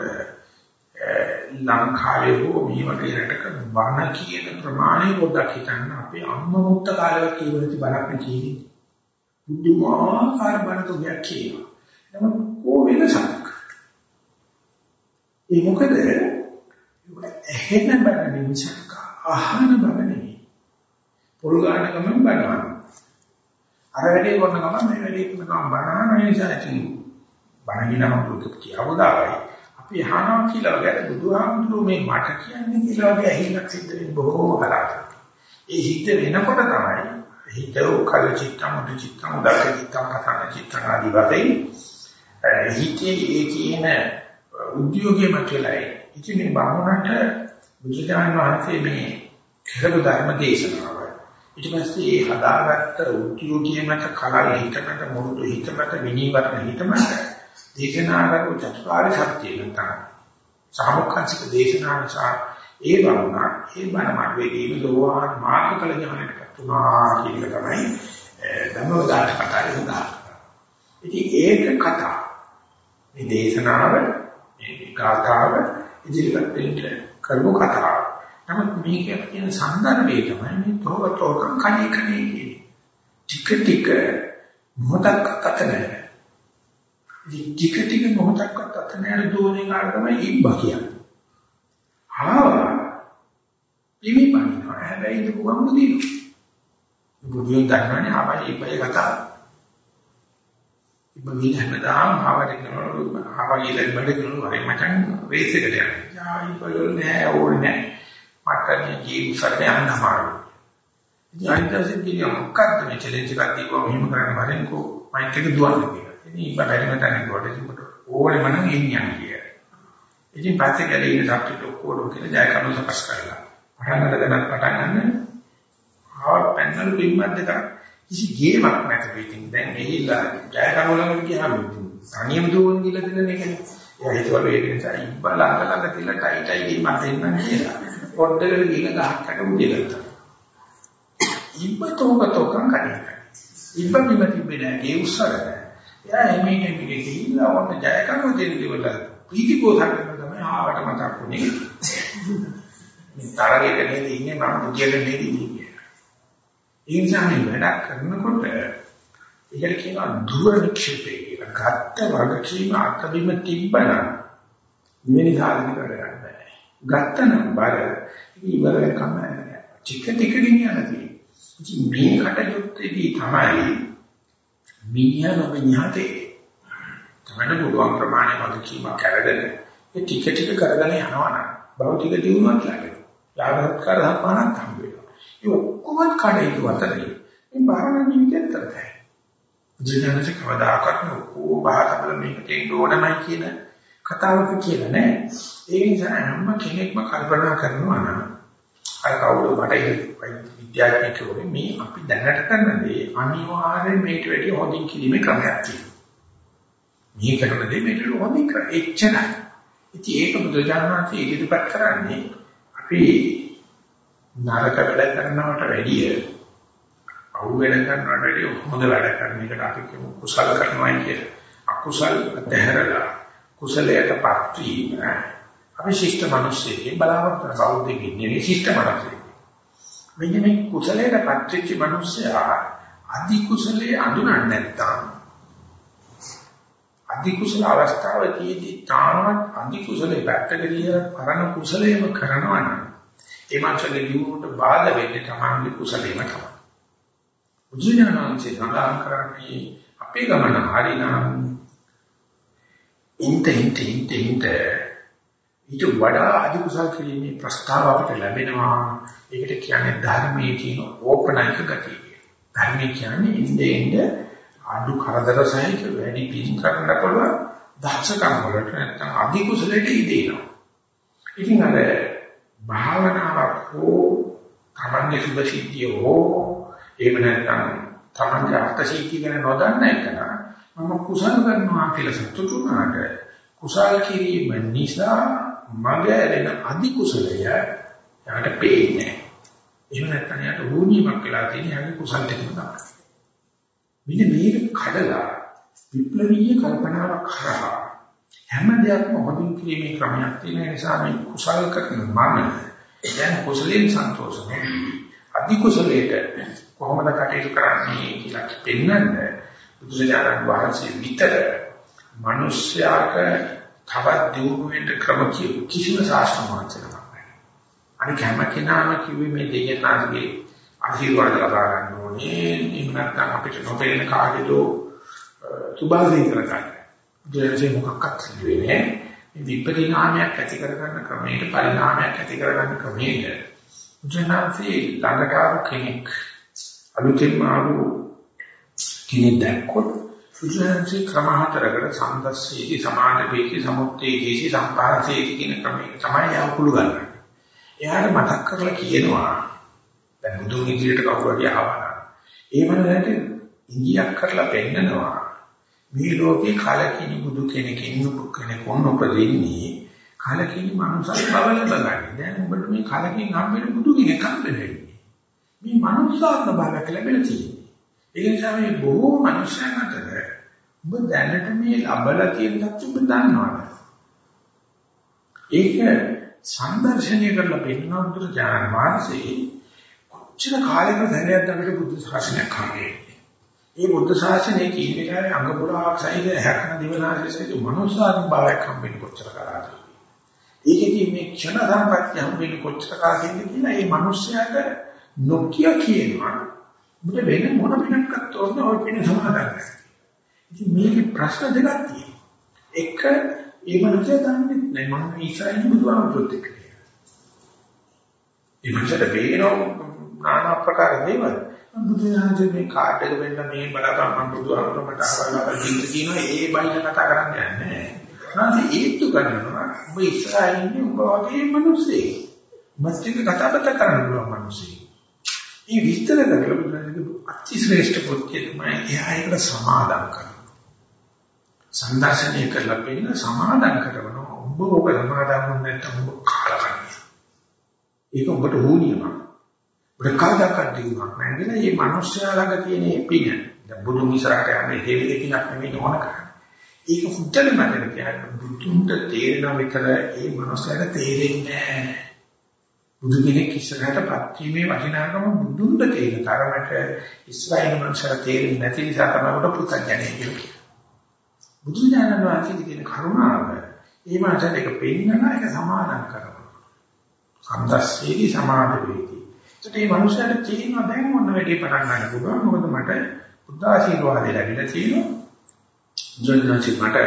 ලංකාවේ හෝ මේ වගේ රටක බණ කියන ප්‍රමාණය පොඩ්ඩක් හිතන්න අපේ අම්මා මුත්ත කාලෙවත් කියන ඉති බණක් නෙකීනේ බුදුමාකාර බණ තුගයක් කියනවා. නමුත් කො වෙනසක්? ඒ මොකද? එහෙම බණ නිසක අහන බණ නෙවෙයි පොල් ගන්න ගමන් බණවන අර වැඩේ කරන ගමන් මේ වැඩේ කරන ගමන් බණන නිසා ඉතින් බණ කියනම පුරුදු කියවදායි අපි අහනවා කියලා ගැන බුදුහාමුදුරුවෝ මේ මට කියන්නේ කියලා වගේ ඇහිලක් සිද්ධ වෙන්නේ බොහෝම කලාතුරකින්. ඒ හිත වෙනකොට තමයි හිත උකල චිත්තම උද චිත්තම උදක චිත්තම කතන චිත්තම ආදී වශයෙන් හිතේ ඒ කියන උද්‍යෝගයේ මතලයි. ඉතින් මේ බමුණට බුදුදාන වහන්සේ මේ කරපු ධර්ම දේශනාව ඊට පස්සේ ඒ හදාගත්ත උද්‍යෝගයේ මත කලල් හිතකට මුරුදු හිතකට විනීවරණ හිතමට දේශනාකරු චතුරාර්ය සත්‍ය නැත්නම් සාමුක්ඛංශික දේශනා නිසා ඒ වුණා ඒ බණ මාර්ගයේදී දෝවාන් මාර්ගකල ඥානයටපත් වුණා කියන එක තමයි ධම්මවදාන කතාවේ උදාහරණ. ඉතින් ඒක කතා මේ දේශනාව මේ ගාථාව ඉදිරිපත් වෙන්න කරමු කතාව. නමුත් මේක කියන සංදර්භය තමයි මේ තෝරතෝකම් කණේ කණේ කියන්නේ. ටික ටික මොහොතක් කත නැහැ. ටික ටික මොහොතක්වත් අත නෑර දෝනේ කාට තමයි ඉබ්බා කියන්නේ. ආවා ඉමිපන්නවා හැබැයි ඒක කොහොමද දිනු? බුදුන් දන්නවනේ ආවයි ඉබ්බේ කතාව. ඉබ්බා ගිහින් හැමදාම ආවට කරනවා ආවා කියලා ඉබ්බට කරනවා හරි මචං රේස් එකට යනවා. යා ඉබ්බා නෑ ඕනේ නෑ. මට මේ ජීවිතයට යන්න අමාරුයි. ඉතින් අනිත් දවසේ කියන මොකක්ද මේ චැලෙන්ජ් එකක් දීපුවා මෙහෙම කරන්න වරෙන්කෝ මයික් එක දුවන්න කියලා. ඉතින් බඩරිම තනින් කොට ඉතින් ඕනෙම නම් එන්නේ කිය. ඉතින් පස්සේ කලේ ඉන්න සබ්ජෙක්ට් ඔක්කොම කියලා ජය කරු සකස් කරලා. පටන් ගන්නත් පටන් ගන්න. ආව පැනල් පින්මත් දෙක කිසි ගේමක් නැති ඉතින් දැන් ගිහිල්ලා ජය කරු ළඟට ගියාම තනියම දුවන් කියලා දෙන එකනේ. එයා හිතුවලු ඒක නිසා ඉබ්බා ළඟ ළඟ තියලා ටයි ටයි ගේමක් දෙන්නම් කියලා. පොඩ්ඩකට ගිහලා ගහකට උදේලට. ඉබ්බා තෝක තෝකම් කන්නේ. ඉබ්බා කිම තිබ්බේ නෑ ඒ උස්සරට. එයා එමෙන්න පිටේ ගිහිල්ලා ඔන්න ජය කරන දෙන්න දෙවල ප්‍රීති පෝෂණ කරන තමයි ආවට මතක් වුනේ. මේ තරගයක නේද ඉන්නේ මම පුතියට නේද ඉන්නේ. ඒ නිසා මේ වැඩක් කරනකොට ඒකට කියනවා දුර නික්ෂේපේ කියලා. ගත්ත වගකීම අත්දීම තිබ්බනම් මෙනි සාධන කරගන්න බෑ. ගත්ත නම් බර ඉවර වෙනකම් නෑ. ටික ටික ගෙනියන්න තියෙන්නේ. මේ කටයුත්තේදී තමයි මිනිහා නොමිනිහාතේ තමයි පුළුවන් ප්‍රමාණය වගකීමක් කරගෙන ඒ ටික ටික කරගෙන යනවා නම් භෞතික දියුණුවක් ලැබෙනවා. යාගත්කාර සම්මානක් හම්බ වෙනවා. ඒ ඔක්කොම කඩේක වතරේ මේ භාවනා ජීවිතයට කරතයි. ජීවිතේ කවදාකවත් ඔක්කොම බහතබල මේකට එන්න ඕනමයි කියන කතාවක කියලා නෑ. ඒ නිසා හැම කෙනෙක්ම කල්පනා කරනවා නම් අර කවුරු මට විද්‍යාඥයෙකුගේ මේ අපි දැනට කරන දේ අනිවාර්යයෙන් මේට වැඩිය හොඳින් කිරීමේ ක්‍රමයක් තියෙනවා. මේ කරන දේ මේට හොඳින් කර එච්චරයි. ඉතින් ඒක බුදුජානනාංශය ඉදිරිපත් කරන්නේ අපි නරක වැඩ කරනවට වැඩිය අවු වැඩ කරනවට වැඩිය හොඳ වැඩ කරන එකට අපි කියමු කුසල කරනවා කියලා. අකුසල් දෙහැරලා කුසලයටපත් වීම අපි ශිෂ්ට මිනිස්සෙකින් බලාපොරොත්තු වෙන බෞද්ධයෙක් නෙවෙයි ශිෂ්ට මිනිස්සෙක්. මෙන්න මේ කුසලයට පත්‍ච්ච මිනිස්සයා අධි කුසලයේ අඳුනන්නේ නැත්තම් අධි කුසල අවස්ථාවේදී තාමත් අධි කුසලයේ පැත්තකදී පරණ කුසලයේම කරනවා නම් ඒ මාංශලේ දියුණුවට බාධා වෙන්නේ තමයි කුසලයේම තමයි. උජිනාංශේ සඳහන් කරන්නේ අප අපේ ගමන හරිනම් ඉන්ට ඉන්ට ඉන්ට ඉන්ට ඊට වඩා අධි කුසල් කිරීමේ ප්‍රස්තාව අපට ලැබෙනවා. ඒකට කියන්නේ ධර්මයේ තියෙන ඕපනයික ගතිය. ධර්මයේ කියන්නේ ඉන්නේ ඉන්නේ අඩු කරදර සහිත වැඩි පින් කරන්න පුළුවන් දක්ෂකම් වලට නැත්නම් අධි කුසලයට ඉදීනවා. ඉතින් අර භාවනාවක් හෝ තමන්ගේ සුභ සිද්ධිය හෝ එහෙම නැත්නම් තමන්ගේ අර්ථ සිද්ධිය ගැන නොදන්න එක මම කුසල කරනවා කියලා සතුටු වුණාට කුසල කිරීම නිසා මගේ ඇරෙන අධි කුසලය යාට පේන්නේ. එහෙම නැත්නම් යාට වුණීමක් වෙලා තියෙන යාගේ කුසල ටිකම තමයි. මෙන්න මේක කඩලා විප්ලවීය කල්පනාවක් කරා හැම දෙයක්ම හොදින් කිරීමේ ක්‍රමයක් තියෙන නිසා මේ කුසල කරන මම දැන් කුසලයෙන් සන්තෝෂ වෙනවා. අධි කුසලයට කොහොමද කටයුතු කරන්නේ කියලා පෙන්වන්න බුදුසජාණන් වහන්සේ විතර මිනිස්යාට තවත් දියුණු වෙන්න ක්‍රම කිසිම ශාස්ත්‍ර මාර්ගයක් නැහැ. අනික හැම කෙනාම කිව්වේ මේ දෙයනාගේ ආශිර්වාද ලබා ගන්න ඕනේ. එහෙම නැත්නම් අපිට නොපෙනෙන කාගේදෝ සුභාසින් කරගන්න. දෙයසේ මොකක්වත් සිදුවේ නැහැ. මේ විපරිණාමයක් ඇති කරගන්න ක්‍රමයට පරිණාමයක් ඇති කරගන්න ක්‍රමයට ජනන්සේ ළඟට කෙනෙක් අලුතෙන් ආපු කෙනෙක් දැක්කොත් සුජනන්සේ ක්‍රම හතරකට සම්දස්සීති සමාධිපේති සමුත්තේජේසි සම්පාසේති කියන ක්‍රමයක තමයි යවකුළු ගන්න. එයාට මතක් කරලා කියනවා දැන් බුදුන් ඉදිරියට කවුරු හරි ආවනම් ඒ මනසට ඉංගියක් කරලා පෙන්නනවා මේ ලෝකේ කලකිනි බුදු කෙනෙක් ඉන්නු කෙනෙක් වොන්නොපදෙන්නේ කලකිනි මනුස්සයෙක් බව ලබගන්නේ. දැන් ඔබට මේ කලකින් හම්බෙන බුදු කෙනෙක් හම්බෙන්නේ. මේ මනුස්සාත්ම භාවයක් ලැබෙලා තියෙන්නේ. ඒ නිසා මේ බොහෝ මනුෂ්‍යයන් අතර ඔබ දැනට මේ ලබලා තියෙන තත්ත්ව ඔබ දන්නවද? ඒක සංදර්ශනය කරලා පෙන්වන බුදු ඥාන වාසී කොච්චර කාලයක දැනයක් අපිට බුද්ධ ශාසනයක් හම්බෙන්නේ. මේ බුද්ධ ශාසනයේ කී වෙලාවේ අංග පුරාවක් සහිත හැකන දිවනාශය සහිත මනුස්සාත්ම භාවයක් හම්බෙන්නේ කොච්චර කාලයකද? ඒකෙදි මේ ක්ෂණ සම්පත්‍ය හම්බෙන්නේ කොච්චර කාලෙකද කියලා මේ මිනිස්යාට නොකිය කියනවා. මුද වෙන මොන පිනක්වත් තෝරන ඔය පින සමාදන් ඉතින් මේකේ ප්‍රශ්න දෙකක් තියෙනවා. එක ඒ මනුස්සයා දන්නේ නැහැ මම ඊසායි බුදුහාමුදුරුවෝ එක්ක. ඒ මනුස්සයාට බේරෝ নানা ආකාර දේවල්. බුදුහාමුදුරුවෝ මේ කාටද වෙන්න මේ බලපන් මම බුදුහාමුදුරුවෝ මට අහවලා කිව්ද කියනවා ඒ බයිලා කතා කරන්නේ නැහැ. නැත්නම් ඒත්තු කරනවා ඔබ ඉස්සරහින් ඔබ වගේ මිනිස්සෙක්. මස්තික කතා බත කරන්න පුළුවන් මිනිස්සෙක්. මේ විස්තර කරලා බුදුරජාණන්ගේ අතිශ්‍රේෂ්ඨ කෘත්‍යය තමයි එයා ඒකට සමාදම් කරනවා. සංදර්ශනය කරලා පෙන්න සමාදම් කරනවා. ඔබ ඔබ සමාදම් නැත්නම් ඔබ කාලකන්ණිය. ඒක ඔබට හෝනියමක්. ඔබට කාදාකක් දෙයක් නැහැ. මේ මිනිස්යා ළඟ තියෙන පින. දැන් බුදුන් ඉස්සරහට යන්නේ හේවි දෙකිනක් නෙමෙයි ඕන කරන්නේ. ඒක හුද්දල මතක තියාගන්න බුදුන්ට තේරෙන විතර ඒ මනසට තේරෙන්නේ නැහැ. බුදු කෙනෙක් ඉස්සරහටපත් වීමේ වටිනාකම බුදුන්ට තේරෙන තරමට ඉස්රායෙල් මනසට තේරෙන්නේ නැති නිසා තමයි උට පුතඥය කියන්නේ. බුදු දානන වාක්‍යයේ තියෙන කරුණාව ඒ මාතට එක පෙන්නන එක සමාදම් කරනවා. සම්දස්සේදී සමාද වේදී. ඒත් මේ මනුස්සයාට තේරෙනවා දැන් මොන වෙලේ පටන් ගන්න පුළුවන් මොකද මට බුද්ධ ආශිර්වාදය ලැබිලා තියෙනවා. ජොන්නචි මට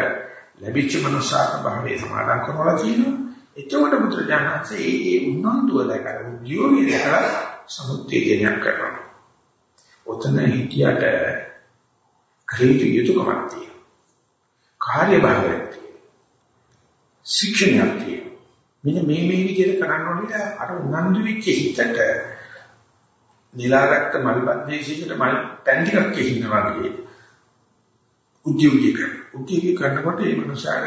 ලැබිච්ච මනුෂ්‍යාත්ම භාවයේ සමාදන් කරනවා කියනවා. එතකොට බුදුරජාණන්සේ ඒ ඒ උනන්දුව දැකලා උද්‍යෝගී දැකලා සමුත්තේජනයක් කරනවා. ඔතන හිතියට ක්‍රීඩ යුතුයකමක් තියෙනවා. කාර්යභාරයක් තියෙනවා. ශික්ෂණයක් තියෙනවා. මෙන්න මේ මේ විදිහට කරන්න ඕනේ අර උනන්දු වෙච්ච හිතට නිලාගත්ත මල්පද්දේශයකට මල් පැන් ටිකක් කියනවා වගේ උද්‍යෝගී කරන. උද්‍යෝගී කරනකොට මේ මනුස්සයාට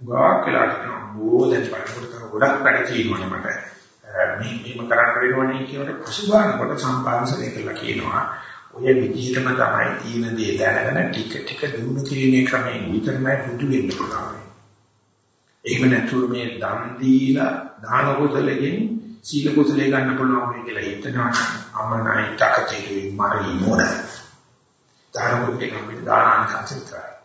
ගාක් වෙලා කියනවා බෝලෙන් බලනකොට තව ගොඩක් වැඩ තියෙනවා මට. මේ මේම කරන්න වෙනවනේ කියනකොට පසුබානකොට සම්පාදනය කරලා කියනවා. ඔය විදිහටම තමයි තියෙන දේ දැනගෙන ටික ටික දිනු කිරීමේ ක්‍රමයෙන් විතරමයි බුදු වෙන්න පුළුවන්. එහෙම නැතුව මේ දන් දීලා දාන කුසලයෙන් සීල කුසලයේ ගන්න පුළුවන් වෙයි කියලා හිතනවා අමනයි තකතිරි මරි මොන දාන කුසලයේ අපිට දාන සංසිතයි.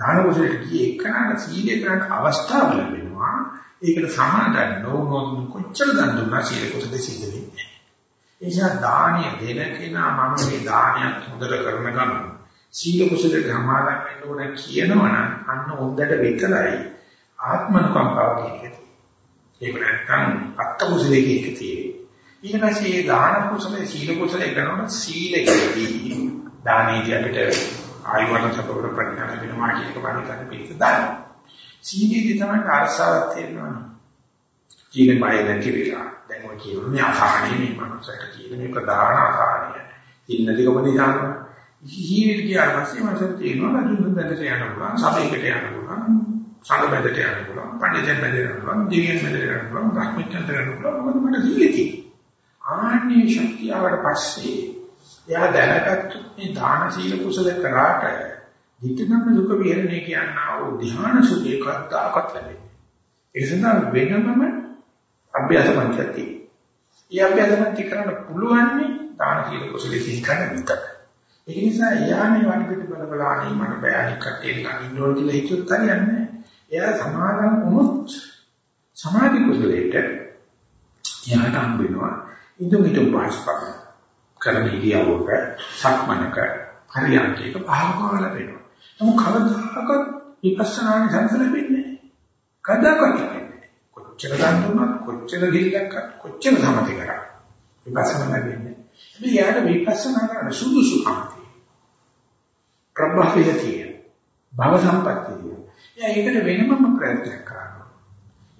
දාන කුසලයේ ගියේ එකනට සීලේ කරන්න අවස්ථාව ලැබෙනවා. ඒකට සමාදන් නොවුනොත් කොච්චර දන් දුන්නා සීල කුසල සිද්ධ වෙන්නේ. එනිසා දානිය දෙන කෙනා මම මේ දානයක් හොඳට කරන ගමන් සීල කුසල සමාදන් වෙන්න ඕන කියනවනම් අන්න හොඳට විතරයි ආත්මනුකම්පාව කියන්නේ. ඒක නැත්නම් අත්ත කුසලයේ එක තියෙන්නේ. ඊට පස්සේ මේ දාන කුසලයේ සීල කුසලයේ කරන සීලයේදී දානයේදී අපිට ආයුවන සපවර ප්‍රඥා වෙනවා කියන එක බලන්න පිළිස දාන. සීලයේදී තමයි අරසාවක් තියෙනවා. ජීවිතය නැති වෙලා දැන් ඔය කියන්නේ අසහනේ මේ මනුස්සයට කියන මේ ප්‍රධාන අසහනය. ඉන්නදිකම නිසා ජීවිතය ගියාට පස්සේ මට තේරෙනවා රජුන් බඳට යන්න පුළුවන්, සමයකට යන්න පුළුවන්, සංඝ බඳට යන්න පුළුවන්, පඬිතුන් බඳට යන්න පුළුවන්, දෙවියන් බඳට යන්න පුළුවන්, ධර්මචන්තර යන්න පුළුවන්. මොකද මට ජීවිතේ. ආන්නේ ශක්තියවට පස්සේ එයා දැනගත්තු මේ දාන සීල කුසල කරාට ධිටනම් දුක විහරණය කියනවා වූ ධ්‍යාන සුඛේ කද්දාකත් ලැබෙන්නේ. ඒ නිසා වෙනමම අභ්‍යාස පන්තියක් ඒ අභ්‍යාස පන්ති කරන්න පුළුවන් දාන සීල කුසල සිහි කරන විතරයි. ඒක නිසා එයා මේ වණ පිට බල බල අනේ මට බෑ අනික් කටේ නිකන් ඉන්න ඕන කියලා හිතුවත් හරියන්නේ එයා සමාදම් වුණොත් සමාධි කුසලයට එයාට හම්බ වෙනවා ඉදුම් ඉදුම් පාස්පක් කරන ඉරියව්වක සක්මනක හරියන්කේක පහවකව ලැබෙනවා. නමුත් කවදාකවත් විපස්සනානේ සංස ලැබෙන්නේ නැහැ. කවදාකවත් ලැබෙන්නේ කොච්චර ගන්නුනත් කොච්චර ගිල්ලක් කොච්චර සමතේ කරා. විපස්සනා ලැබෙන්නේ. මේ යාට විපස්සනා කරන සුදුසුකම් ප්‍රබ්බහිය තියෙන. භව සම්පත්තිය. එයා ඒකට වෙනමම ප්‍රයත්න කරනවා.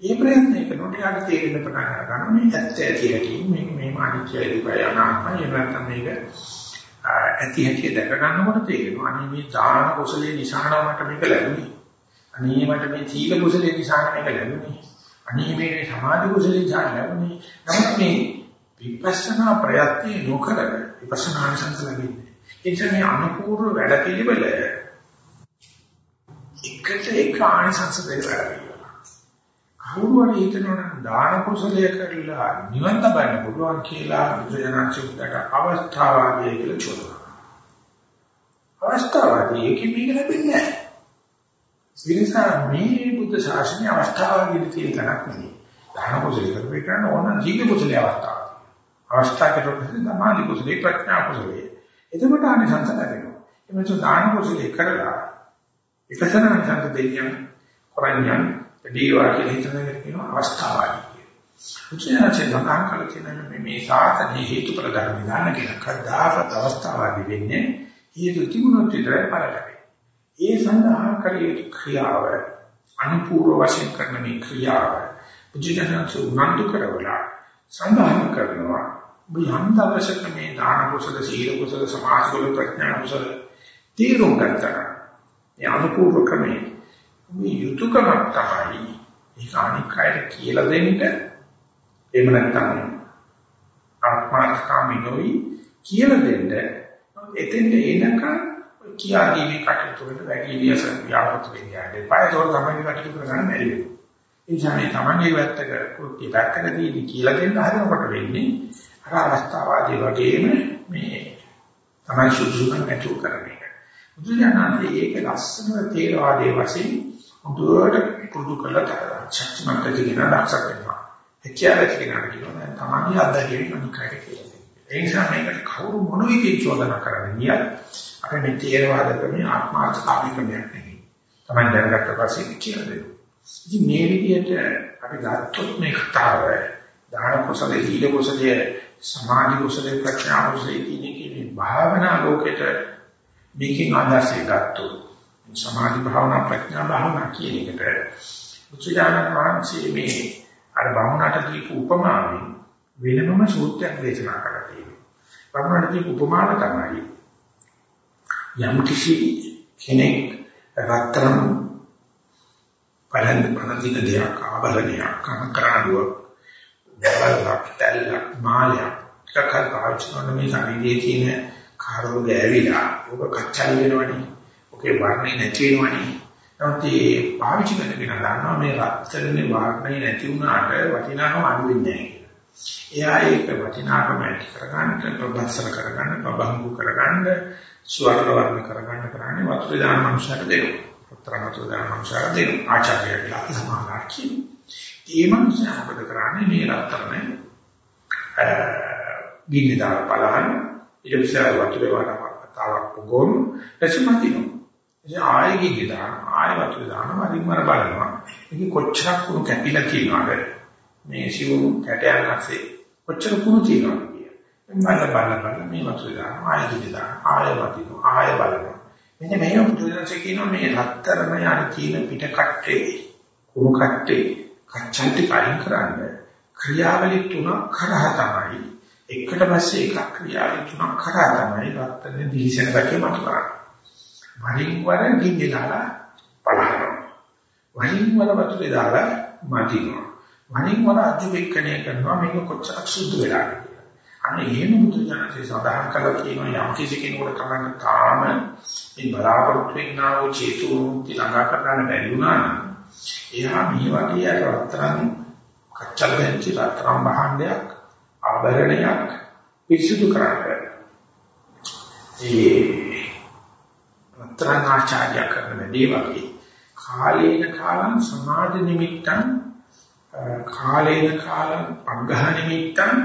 ඒ ප්‍රයත්න කරනකොට යාට තේරෙන්න පටන් ගන්නවා මේ ඇත්ත ඇති ඇති මේක මේ මානිකය දුකයි අනාත්මයි එහෙම නැත්නම් මේක ඇති ඇති දැක ගන්නකොට තේරෙනවා අනේ මේ දාන කුසලයේ නිසාන මට මේක ලැබුණේ. අනේ මට මේ සීල කුසලයේ නිසාන මේක ලැබුණේ. අනේ මේ සමාධි කුසලයේ නිසාන ලැබුණේ. නමුත් මේ විපස්සනා ප්‍රයත්නේ නොකර විපස්සනා සංස ලැබෙන්නේ. එනිසා මේ අනුපූර්ව වැඩ පිළිවෙල එකට එක ආනිසංස දෙකලා කවුරු හරි හිතනවනම් දාන කුසලයේ කරලා නිවන් ලබන්න පුළුවන් කියලා බුදුජානක අවස්ථාවාදී කියලා චෝදනා. අවස්ථාවාදී ඒකෙ මේක ලැබෙන්නේ නැහැ. විනිසා මේ බුද්ධ ශාසනය අවස්ථාවාදී තියෙන තැනක් නෙවෙයි. දාන කුසලයේ කරේ කරන ඕන ජීවිත කුසලයේ අවස්ථාව. අවස්ථාවකට සමාධි කුසලයේ ප්‍රඥා කුසලයේ එතකොට ආනිසංස ලැබෙනවා. එමෙන්න දාන කුසලයේ කරලා එකසන ආනිසංස දෙයියන් කරණ්‍යන් දීවා කියලා හිතන කියන අවස්ථාවයි. උචයන්සේ ලංකා කල කියන මේ සාතනී හේතු ප්‍රදාන විධාන කියන කද්දාපත් අවස්ථාවදී වෙන්නේ හේතු තිබුණොත් විතරයි පළලැබෙන්නේ. ඒ සඳහා කලිය ක්‍රියාව අනුපූර්ව වශයෙන් කරන මේ ක්‍රියාව බුද්ධජනක උනන්දු කරවලා සඳහන් කරනවා යම් දවසක මේ දාන කුසල සීල කුසල සමාධි කුසල ප්‍රඥා කුසල තීරුම් ගන්නවා. මේ අනුපූර්ව ක්‍රමයේ මේ යුතුයකමක් තමයි ඒක අනිකායට කියලා දෙන්න එහෙම නැත්නම් ආත්මාර්ථකාමිනෝයි කියලා දෙන්න එතෙන්ට එනකන් කියා දීමේ කටයුතු වලට වැඩි වියස ව්‍යාපෘත වෙන්නේ. ඒ පයතෝර තමයි කටයුතු කරගන්න බැරි වෙන්නේ. ඒ නිසා මේ තමන්ගේ වැත්තක කෘත්‍ය පැත්තකදී කියලා දෙන්න හදනකොට වෙන්නේ අර අවස්ථාවාදී වගේම මේ තමයි සුදුසුකම් ඇතුල් කරන්නේ. බුදුජානකේ ඒක ලස්සන තේරවාදී වශයෙන් මුදුවට පුරුදු කළා ශක්තිමත් කියන දක්ෂ වෙනවා. එච්චරට කියනවා කියනවා තමයි අත්දැකීම් අනිකාට කියලා. ඒ නිසා මේකට කවුරු මොන විදිහේ චෝදනා කරන්නේ නියත් අපි මේ තේරවාද ක්‍රමයේ ආත්මාර්ථකාමී ක්‍රමයක් නෙවෙයි. තමයි දැනගත්ත පස්සේ කියලා දෙනවා. ඉතින් මේ විදිහට අපි ගත්තොත් මේ කතාව දාන කුසලයේ සීල කුසලයේ සමාධි කුසලයේ ප්‍රඥා කුසලයේ කියන කී භාවනා ලෝකෙට මේකෙන් ආදර්ශය ගත්තොත් සමාධි භාවනා ප්‍රඥා භාවනා කියන එකට උච්චාරණ වහන්සේ මේ අර භවනාට දීපු උපමාවෙන් වෙනමම සූත්‍රයක් දේශනා කරලා තියෙනවා. භවනාට දීපු උපමාව තමයි යම් කිසි කෙනෙක් රත්තරන් බලන්න බලදින දෙයක් ආභරණයක් කනකරාඩුවක් දැවල්ලක් තැල්ලක් මාලයක් එකක් පාවිච්චි කරන මේ ශරීරයේ තියෙන කාරෝ ගෑවිලා ඔබ කච්චල් වෙනවනේ ඔකේ වර්ණේ නැති වෙනවනේ. නමුත් මේ පාවිච්චි කරන කෙනා දන්නවා මේ රත්තරනේ වර්ණේ නැති වුණාට වටිනාකම අඩු වෙන්නේ නැහැ එයා ඒක වටිනාකම ඇති කරගන්න ප්‍රබස්සර කරගන්න පබංගු කරගන්න ස්වර්ණ වර්ණ කරගන්න කරන්නේ වතුර දාන මනුෂ්‍යයට දෙනවා. උත්තරමතු දාන මනුෂ්‍යයට දෙනවා. ආචාර්යලා සමානාර්ථී ඒ මනුස්සයා මොකද කරන්නේ? මේ රත්තරනේ ගින්න දාලා බලහන් ඊට පස්සේ වතුරේ වඩා තාවක් පොගොන් එසමතිනු. ඉතින් ආයෙ ගිහිලා ආයෙ වතුර දානවා වරින් වර බලනවා. මේක කොච්චරක් කුණු කැපිලා තියෙනවද? මේ සිවුම් කැටයන් ඇස්සේ කොච්චර කුණු තියෙනවද කියලා. බල බල බල මේ වතුර දානවා ආයෙ ගිහිලා ආයෙ වදිනවා ආයෙ බලනවා. මෙන්න මේ බුදුරජාණන් කියනවා මේ රත්තරම යන තීන පිට කට්ටේ කුණු කට්ටේ කච්චන්ටි කයින් කරන්නේ ක්‍රියාවලි තුනක් කරා තමයි එකට පස්සේ එකක් ක්‍රියාවලි තුනක් කරා තමයි රත්තරනේ දිලිසෙන ගැටේ මත කරන්නේ. වරින් වර ගින්නලා පලහනවා. වරින් වර වතුරේ දාලා මතිනවා. වරින් වර අධිවෙක්කණය කරනවා මේක කොච්චර සුද්ධ වෙලාද කියලා. අනේ එහෙම බුදුජානකේ සඳහන් කළා කියනවා යම් කිසි කෙනෙකුට තමයි තාම මේ බලාපොරොත්තු වෙනා වූ චේතු මුක්ති ළඟා කරගන්න බැරි වුණා නම් එයා මේ වගේ රත්තරන් කච්චල් වෙච්ච රත්තරන් භාණ්ඩයක් ආභරණයක් පිරිසුදු කරන්නේ. ඒ රත්තරන් ආචාර්ය කරන දේ වගේ කාලේන කාලං සමාජ නිමිත්තං කාලේන කාලං පග්ඝහ නිමිත්තං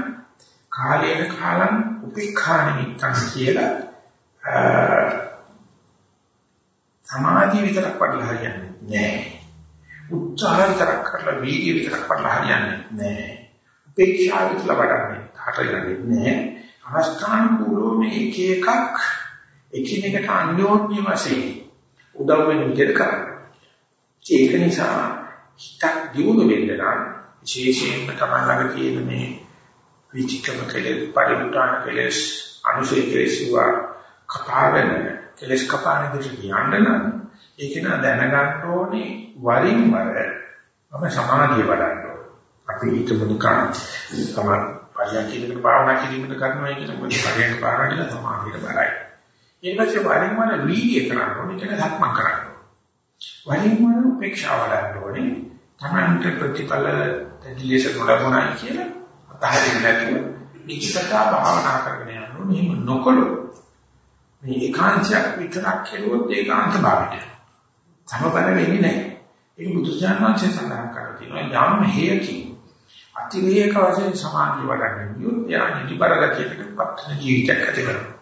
කාලේන කාලං උපේක්ඛා නිමිත්තං කියලා සමාධිය විතරක් වඩලා හරියන්නේ නැහැ. උත්සාහ විතරක් කරලා වීර්ය විතරක් කරලා හරියන්නේ නැහැ. උපේක්ෂා විතර වඩන්නේ හරියන්නේ නැහැ. අවස්ථානුකූලව මේ එක එකක් එකිනෙකට අන්‍යෝන්‍ය වශයෙන් උදව් වෙන විදිහට කරන්නේ. ඒක නිසා හිතක් දියුණු වෙන්න නම් විශේෂයෙන්ම තමයි ළඟ තියෙන මේ විචිකම කෙලෙස් පරිඋත්තාන කෙලෙස් අනුසය කෙලෙස් වූ කපාගෙන කෙලෙස් කපාන දෙයට යන්න නම් ඒක නා දැනගන්න ඕනේ වරින් වර මම සමාධිය වඩන්න ඕනේ. අපි හිතමු නිකන් තමයි පරියන්කේකට භාවනා කිරීමකට කරනවා කියන මොකද පරියන්ක භාවනා කියලා සමාධියට බරයි. ඊට පස්සේ වරින් වර වීර්ය කරන්න ඕනේ කියන ධර්ම කරන්න ඕනේ. වරින් වර උපේක්ෂාව වඩන්න ඕනේ. තමන්ට ප්‍රතිඵල දෙලියස නොලබුණයි කියලා අතහරින්න නැතුව නිචිතතා භාවනා කරගෙන යන්න ඕනේ. එහෙම නොකළොත් මේ ඒකාන්තයක් විතරක් කෙරුවොත් ඒකාන්ත භාවයට සමබර වෙන්නේ නැහැ. ඒක බුදුසසුන වහන්සේ සඳහන් කරලා තියෙනවා යම් හේයකින් අතිරේක වශයෙන් සමාධිය වඩන්නේ යොත් යානි දිබරගතියකට පත්න ජීවිතයක් ඇති කරනවා.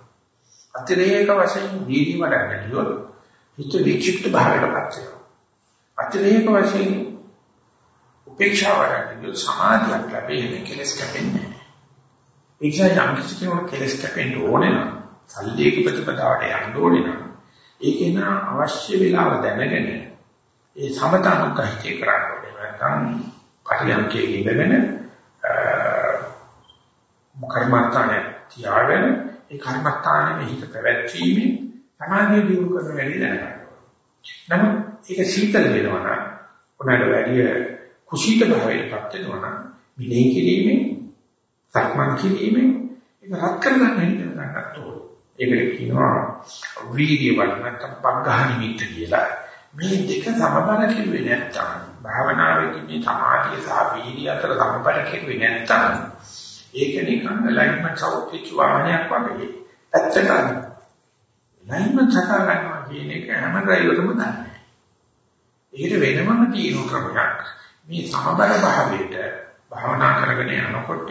අතිරේක වශයෙන් දීදි වඩන්නේ යොත් හිත විචිත්ත භාවයකට පත් වෙනවා. අතිරේක වශයෙන් උපේක්ෂා වඩන්නේ යොත් සමාධියක් ලැබෙන්නේ කෙලස් කැපෙන්නේ නැහැ. ඒ නිසා යම් කිසි කෙනෙකුට කෙලස් කැපෙන්න ඕනේ නම් සල්ලේක ප්‍රතිපදාවට යන්න ඕනේ නම් ඒකේ නා අවශ්‍ය වෙලාව දැනගෙන ඒ සමතනුග්‍රහිතය කරන්න ඕනේ. නැත්නම් පරියන්කේ ඉඳගෙන කර්මස්ථානය තියාගෙන ඒ කර්මස්ථානයේ හිත පැවැත්වීමෙන් සමාධිය දියුණු කරන වැඩි දැනගන්න. නමුත් ඒක සීතල වෙනවා නම් උනාට වැඩි කුසීත භාවයටපත් වෙනවා නම් විනය කිරීමෙන් සක්මන් කිරීමෙන් ඒක රත් කරගන්න හිතන ගන්නත් ඕනේ. ඒකට කියනවා වීර්ය වල නැත්නම් පග්ඝහ නිමිත්ත කියලා. මේ දෙක සමබර කෙරුවේ නැත්නම් භාවනාවේදී මේ සමාධිය සහ වීර්ය අතර සමබර කෙරුවේ නැත්නම් ඒක නිකන් ලයින්මන්ට් සෞත්‍ත්‍ය වාහනයක් වගේ ඇත්තටම ලයින්මන්ට් සකා ගන්නවා කියන එක හැම ඩ්‍රයිවරම දන්නේ. ඒකට වෙනමම තියෙන ක්‍රමයක්. මේ සමබර භාවයට භාවනා කරගෙන යනකොට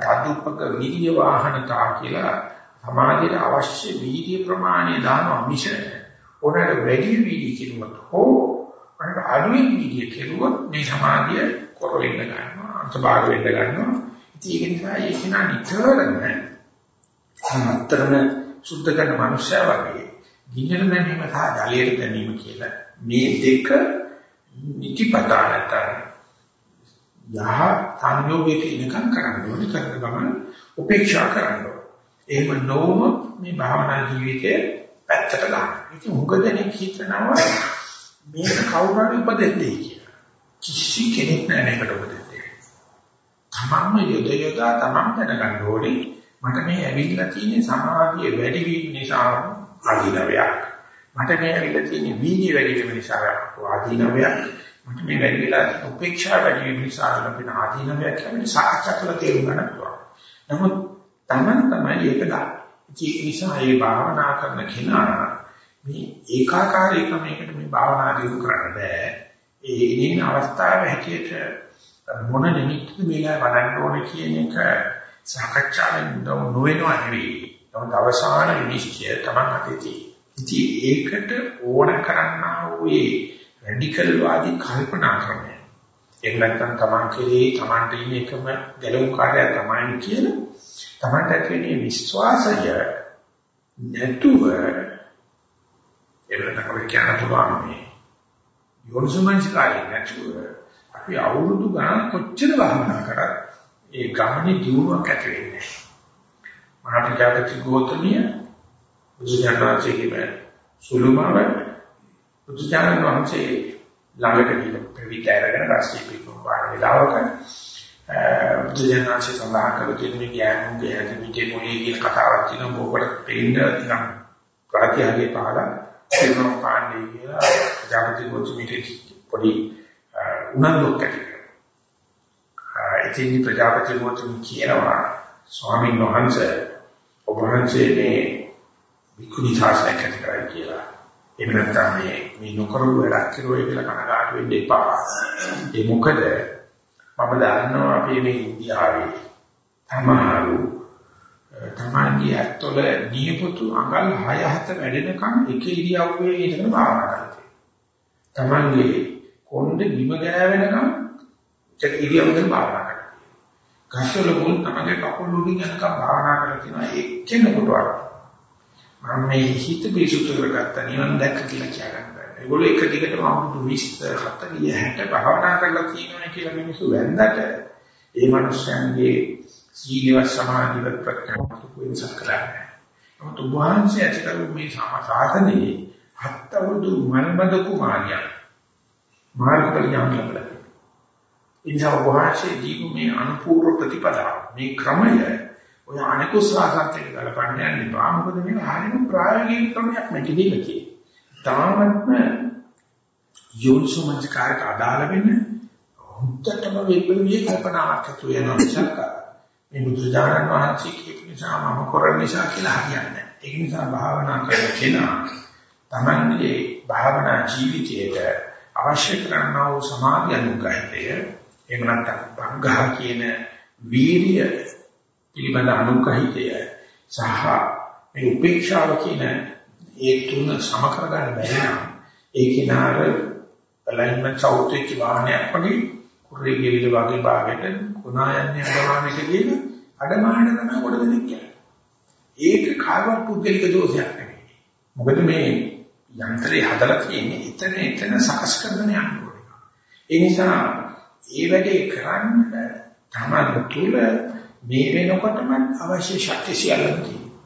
ධාතුපක වීර්ය වාහනතා කියලා සමාධියට අවශ්‍ය වීර්ය ප්‍රමාණය දානවා මිස උනට වැඩි වීර්ය කෙරුවොත් හෝ උනට අඩු වීර්ය කෙරුවොත් මේ සමාධිය කොර වෙන්න ගන්නවා අන්තභාග වෙන්න ගන්නවා ඉතින් ඒක නිසා ඒක නා නිතරම අතරම සුද්ධ කරන මනුස්සයා වගේ ගින්නන දැමීම සහ ජලයට දැමීම කියලා මේ දෙක නිතිපතා නැතර යහ සංයෝගයේ ඉනකම් කරන්න ඕනේ කරන ගමන උපේක්ෂා කරන්න ඕනේ එහෙම නොවුනොත් මේ භාවනා ජීවිතේ පැත්තට ගන්න. ඉතින් උගදෙනෙක් හිතනවා මේක කවුරු හරි උපදෙන්නේ කියලා. කිසි කෙනෙක් නෑ මේකට උපදෙන්නේ. තමන්ම යොද යොදා තමන් දැනගන්න ඕනේ මට මේ ඇවිල්ලා තියෙන සමාධිය වැඩි වීම නිසා ආධිනවයක්. මට මේ ඇවිල්ලා තියෙන වීර්ය වැඩි වීම නිසා ආධිනවයක්. මට මේ වැඩි වෙලා උපේක්ෂා වැඩි වීම නිසා ලැබෙන ආධිනවයක් කියන්නේ සාක්ෂාත් කරලා තේරුම් ගන්න පුළුවන්. නමුත් Taman තමයි ඒක ගන්න. ඒ නිසා මේ භාවනා කරන කෙනා මේ ඒකාකාරී ක්‍රමයකට මේ භාවනා දියුණු කරන්න බෑ. ඒ ඉන්න අවස්ථාවේ හැටියට මොන නිමිත්තද මේලා වඩන්න ඕනේ කියන එක සාකච්ඡාවෙන් නොවෙනවා නෙවෙයි. නමුත් අවසාන විනිශ්චය තමයි අතේ තියෙන්නේ. ඉතින් ඒකට ඕන කරන්නා වූ ඒ රැඩිකල් වාදී කල්පනා ක්‍රමය. ඒක නැත්නම් Taman කෙරේ Tamanට ඉන්න එකම ගැලවුම් කාර්යය තමයි කියලා. Tamanට ඇතිවෙන විශ්වාසය නැතුව එවලට කවර කියන්න පුළුවන් මේ යෝනිසමංස්කාරය නැතුව අපි අවුරුදු ගණන් කොච්චර වහනා කරත් ඒ ගමනේ දියුණුවක් ඇති වෙන්නේ නැහැ. මහා ප්‍රජාපති ගෝතමිය බුදුජානනාංශයේ සුළුමව බුදුජානක වහන්සේ ළඟට ගිහින් ප්‍රවිත අරගෙන රාශී පිටුම් පාන වෙලාවක බුදුජානනාංශය සඳහන් කළ කියන්නේ ගෑනුගේ ඇති මිටේ මොලේ කියන කතාවක් තියෙනවා මොකට පෙන්න නිකන් ප්‍රාතිහාර්ය පහලා පිටුම් පාන්නේ කියලා ප්‍රජාපති ගෝතමියට පොඩි උනන්දුවක් ඇති කරනවා. ඉතින් ප්‍රජාපති ගෝතමි කියනවා ස්වාමීන් වහන්සේ ඔබ වහන්සේ මේ විකුණි ශාසනයක් ඇති කරයි කියලා. එහෙම නැත්නම් මේ මේ නොකරපු වැඩක් කරුවයි කියලා කනගාටු වෙන්න එපා. ඒ මොකද මම දන්නවා අපි මේ ඉන්දියාවේ තමහරු තමන්ගේ ඇත්තොල නියපොතු අඟල් 6 7 වැඩෙනකන් එක ඉරියව්වේ ඉඳගෙන භාවනා කරනවා. තමන්ගේ කොණ්ඩේ බිම ගෑවෙනකන් එක ඉරියව්වෙන් භාවනා කරනවා. ගස්වල මුල් තමන්ගේ කකුල් උඩින් යනකම් භාවනා කරලා තියෙනවා එක්කෙනෙකුටවත් මම මේ හිත පිසුතු කරගත්ත නිවන් දැක්ක කියලා කියගන්න බෑ. ඒගොල්ලෝ එක දිගටම අවුරුදු 20 40 60 භාවනා කරලා තියෙනවා කියලා මිනිස්සු වැන්දට ඒ මනුස්සයන්ගේ සීලව සමාධිව ප්‍රඥාවට වෙනසක් කරන්නේ. නමුත් වහන්සේ ඇතිකරු මේ සාසනයේ හත් අවුරුදු මල්බද කුමාරියා මාර්ගඵල ඥාන ලැබලා. ඉන්ජා වහන්සේ දීපු මේ අනුපූර්ව ප්‍රතිපදාව මේ ක්‍රමය ඔය අනිකුත් සාසත්‍යයට ගලපන්න යන්න එපා. මොකද මේක හරියම ප්‍රායෝගික ක්‍රමයක් මේක දීලා තියෙන්නේ. තාමත්ම යෝනිසෝමනස්කාරට අදාළ වෙන්නේ හුත්තටම වේගලිය කල්පනාවක් ඇතු වෙනවා මිසක් මේ බුදුජානක වහන්සේ කියපු නිසා මම කරන නිසා කියලා හරියන්නේ නැහැ. ඒක නිසා භාවනා කරන කෙනා තමන්ගේ භාවනා ජීවිතයට අවශ්‍ය කරනා වූ සමාධි අනුග්‍රහය එහෙම නැත්නම් බංගහ කියන වීරිය පිළිබඳ අනුකහිතය සහ මේ උපේක්ෂාව කියන ඒ තුන සම කරගන්න බැරි නම් ඒ කිනාර ඇලයින්මන්ට් සෞත්‍යික වාහනයක් වගේ කුරේ ගෙවිල වගේ භාගයට කොනා යන්නේ අඩමානක කියන අඩමාන කරන කොට දෙනෙක් කියන්නේ. ඒක කාර්යවත් පුද්ගලික දෝෂයක් නෙවෙයි. මොකද මේ යන්ත්‍රය හදලා තියෙන්නේ එතන එතන සකස් කරගෙන යන්න ඕනේ. ඒ නිසා ඒ වැඩේ කරන්න තමයි තුල මේ වෙනකොටම අවශ්‍ය ශක්තිය සියල්ලම තියෙනවා.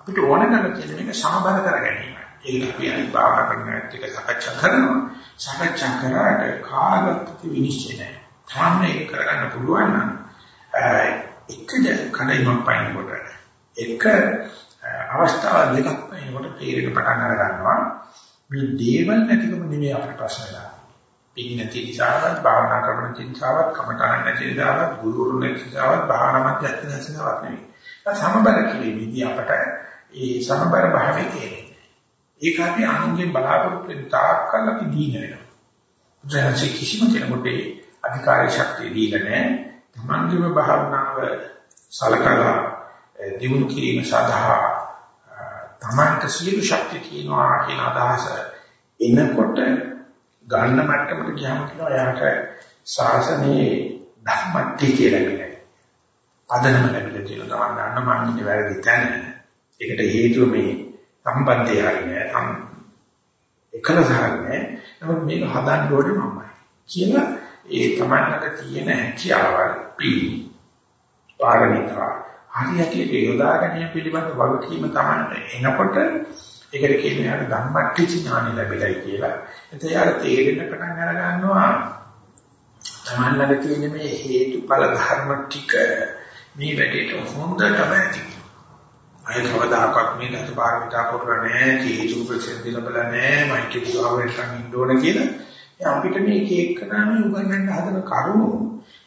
අපිට ඕන කරලා තියෙන මේක සමබර කර ගැනීම. ඒක අපි අනිත් භාවනා කරන එක සාකච්ඡා කරනවා. සාකච්ඡා කරාට කාගත විනිශ්චය නැහැ. තාම ඒක කරගන්න පුළුවන් නම් එකද කඩයිමක් පයින්කොට එක අවස්ථාව දෙකක් පයින්කොට තීරණ පටන් අර ගන්නවා. මේ දේවල් නැතිකම නෙමෙයි අපේ ප්‍රශ්නේ. පින් නැති නිසාවත් භාවනා කරන නිසාවත් කමඨාන නැති නිසාවත් ගුරුවරු නැති නිසාවත් භාවනා මධ්‍යස්ථ නැති නිසාවත් නෙවෙයි. ඒක සමබර කිරීමේදී අපට ඒ සමබර භාවය තේරෙන්නේ. ඒක අපි අනුන්ගෙන් බලාපොරොත්තු වෙන තාක්කල් අපි දීන වෙනවා. ජනසි කිසිම කෙනෙකුට අධිකාරී ශක්තිය දීලා නැහැ. තමන්ගේම භාවනාව සලකලා දිනු කිරීම සඳහා තමන්ට සියලු ශක්තිය තියෙනවා කියන අදහස එනකොට ගන්න මට්ටමට ගියාම කියනවා එයාට ශාසනයේ ධර්මත්‍ය කියලා කියනවා. පදනම ලැබිලා තියෙනවා. තමයි ගන්න මම ඉන්නේ වැරදි තැන. ඒකට හේතුව මේ සම්බන්ධය හරිනේ. සම් එකලස හරිනේ. නමුත් මේක හදන්න ඕනේ මමයි. කියලා ඒ තමන්නට තියෙන හැකියාවල් පිළි පාරමිතා හරියට යොදා ගැනීම පිළිබඳ වගකීම තමයි එනකොට ඒකට කියන්නේ අර ධම්මට්ටි ඥාන ලැබෙලයි කියලා. එතකොට යාර තේරෙන්න පටන් අර ගන්නවා තමන් ළඟ තියෙන මේ හේතුඵල ධර්ම ටික මේ වැඩේට හොඳටම ඇති. අය කවදාකවත් මේ දස පාරමිතා පුරලා නැහැ, හේතු ප්‍රසෙන්දින බල නැහැ, මයිටි බුදුහාමරෙන් ඉන්න ඕන කියලා. අපිට මේ කේක් කරන්නේ උගන්වන්න හදන කරුණු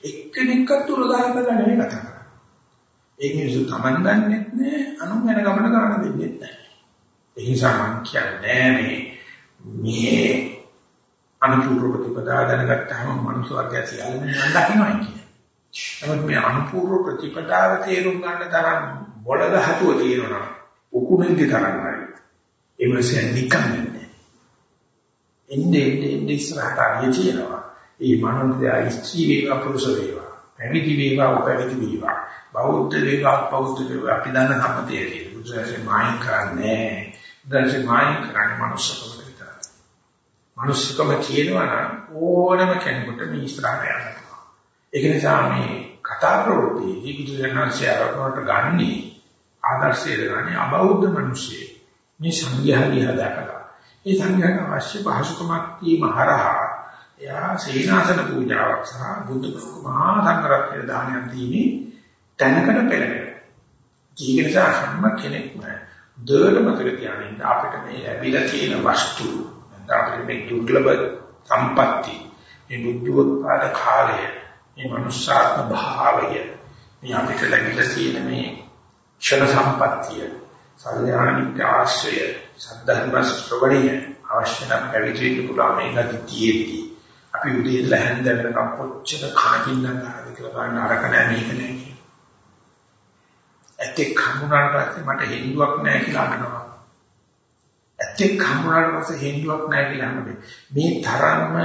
එක්කෙනෙක්වත් උරගා කරලා නෙවෙයි කතා කරන්නේ. ඒක නිසා තමන් දන්නේ නැහැ, අනුන් වෙන ගමන කරන්න දෙන්නේ නැහැ. ඒ නිසා මම කියන්නේ මේ මේ අනුපූර්ව ප්‍රතිපදා දැනගත්තාම මනුස්ස වර්ගය සියල්ලම මම දකින්නයි කියන්නේ. නමුත් මේ අනුපූර්ව ප්‍රතිපදාව තේරුම් ගන්න තරම් මොළ ධාතුව තියෙනවා උකුණෙන්දි තරන්නයි. ඒ මාසේ නිකන් ඉන්නේ. එන්නේ එන්නේ ඉස්සරහට ආයේ තියෙනවා. ඒ මනෝදයා ස්ත්‍රී වේවා පුරුෂ වේවා පැවිදි වේවා උපැවිදි වේවා බෞද්ධ වේවා බෞද්ධ වේවා අපි දන්න සම්පතේ කියන බුදුසසුනේ මායින් කරන්නේ දැන් මායින් කරන්නේ මනුස්සකම විතරයි. මනුස්සකම කියනවා නම් ඕනම කෙනෙකුට මේ ඉස්සරහට යනවා. ඒක නිසා මේ කතා ප්‍රවෘත්ති බුදුසසුනේ ආරම්භවට ගන්නේ ආදර්ශය ගන්නේ අබෞද්ධ මිනිස්සු. මේ සංඝයා දිහා දැකලා ඒ සංඝයාට අවශ්‍ය පහසුකමක් දීම හරහා එයා සීනාසන පූජාවක් සහ බුද්ධ මහා සංඝරත්නය දානයක් දීමේ තැනකට පෙළගෙන. ඒක නිසා හැම කෙනෙක්ම දෙවල මතක තියාගන්න අපිට මේ ලැබිලා තියෙන වස්තු නැත්නම් අපිට මේ දුර්ලභ සම්පatti මේ බුද්ධෝත්පාද කාලය මේ මනුෂ්‍යාත්ම භාවය මේ අපිට ලැබිලා තියෙන මේ ක්ෂණ සම්පත්තිය සල්යානික ආශ්‍රය සද්ධර්ම ශ්‍රවණය අවශ්‍ය නම් පැවිදි වෙන්න පුළුවන් මේක දිතියෙදී අපි උදේ ඉඳලා හැන්ද වෙනකම් කොච්චර කනකින් නැද්ද කියලා බලන්න අරක නැහැ මේක නැහැ කියන. ඇත්තේ කමුණාට පස්සේ මට හෙන්දුවක් නැහැ කියලා අහනවා. ඇත්තේ කමුණාට පස්සේ හෙන්දුවක් නැහැ කියලා අහනවා. මේ තරම්ම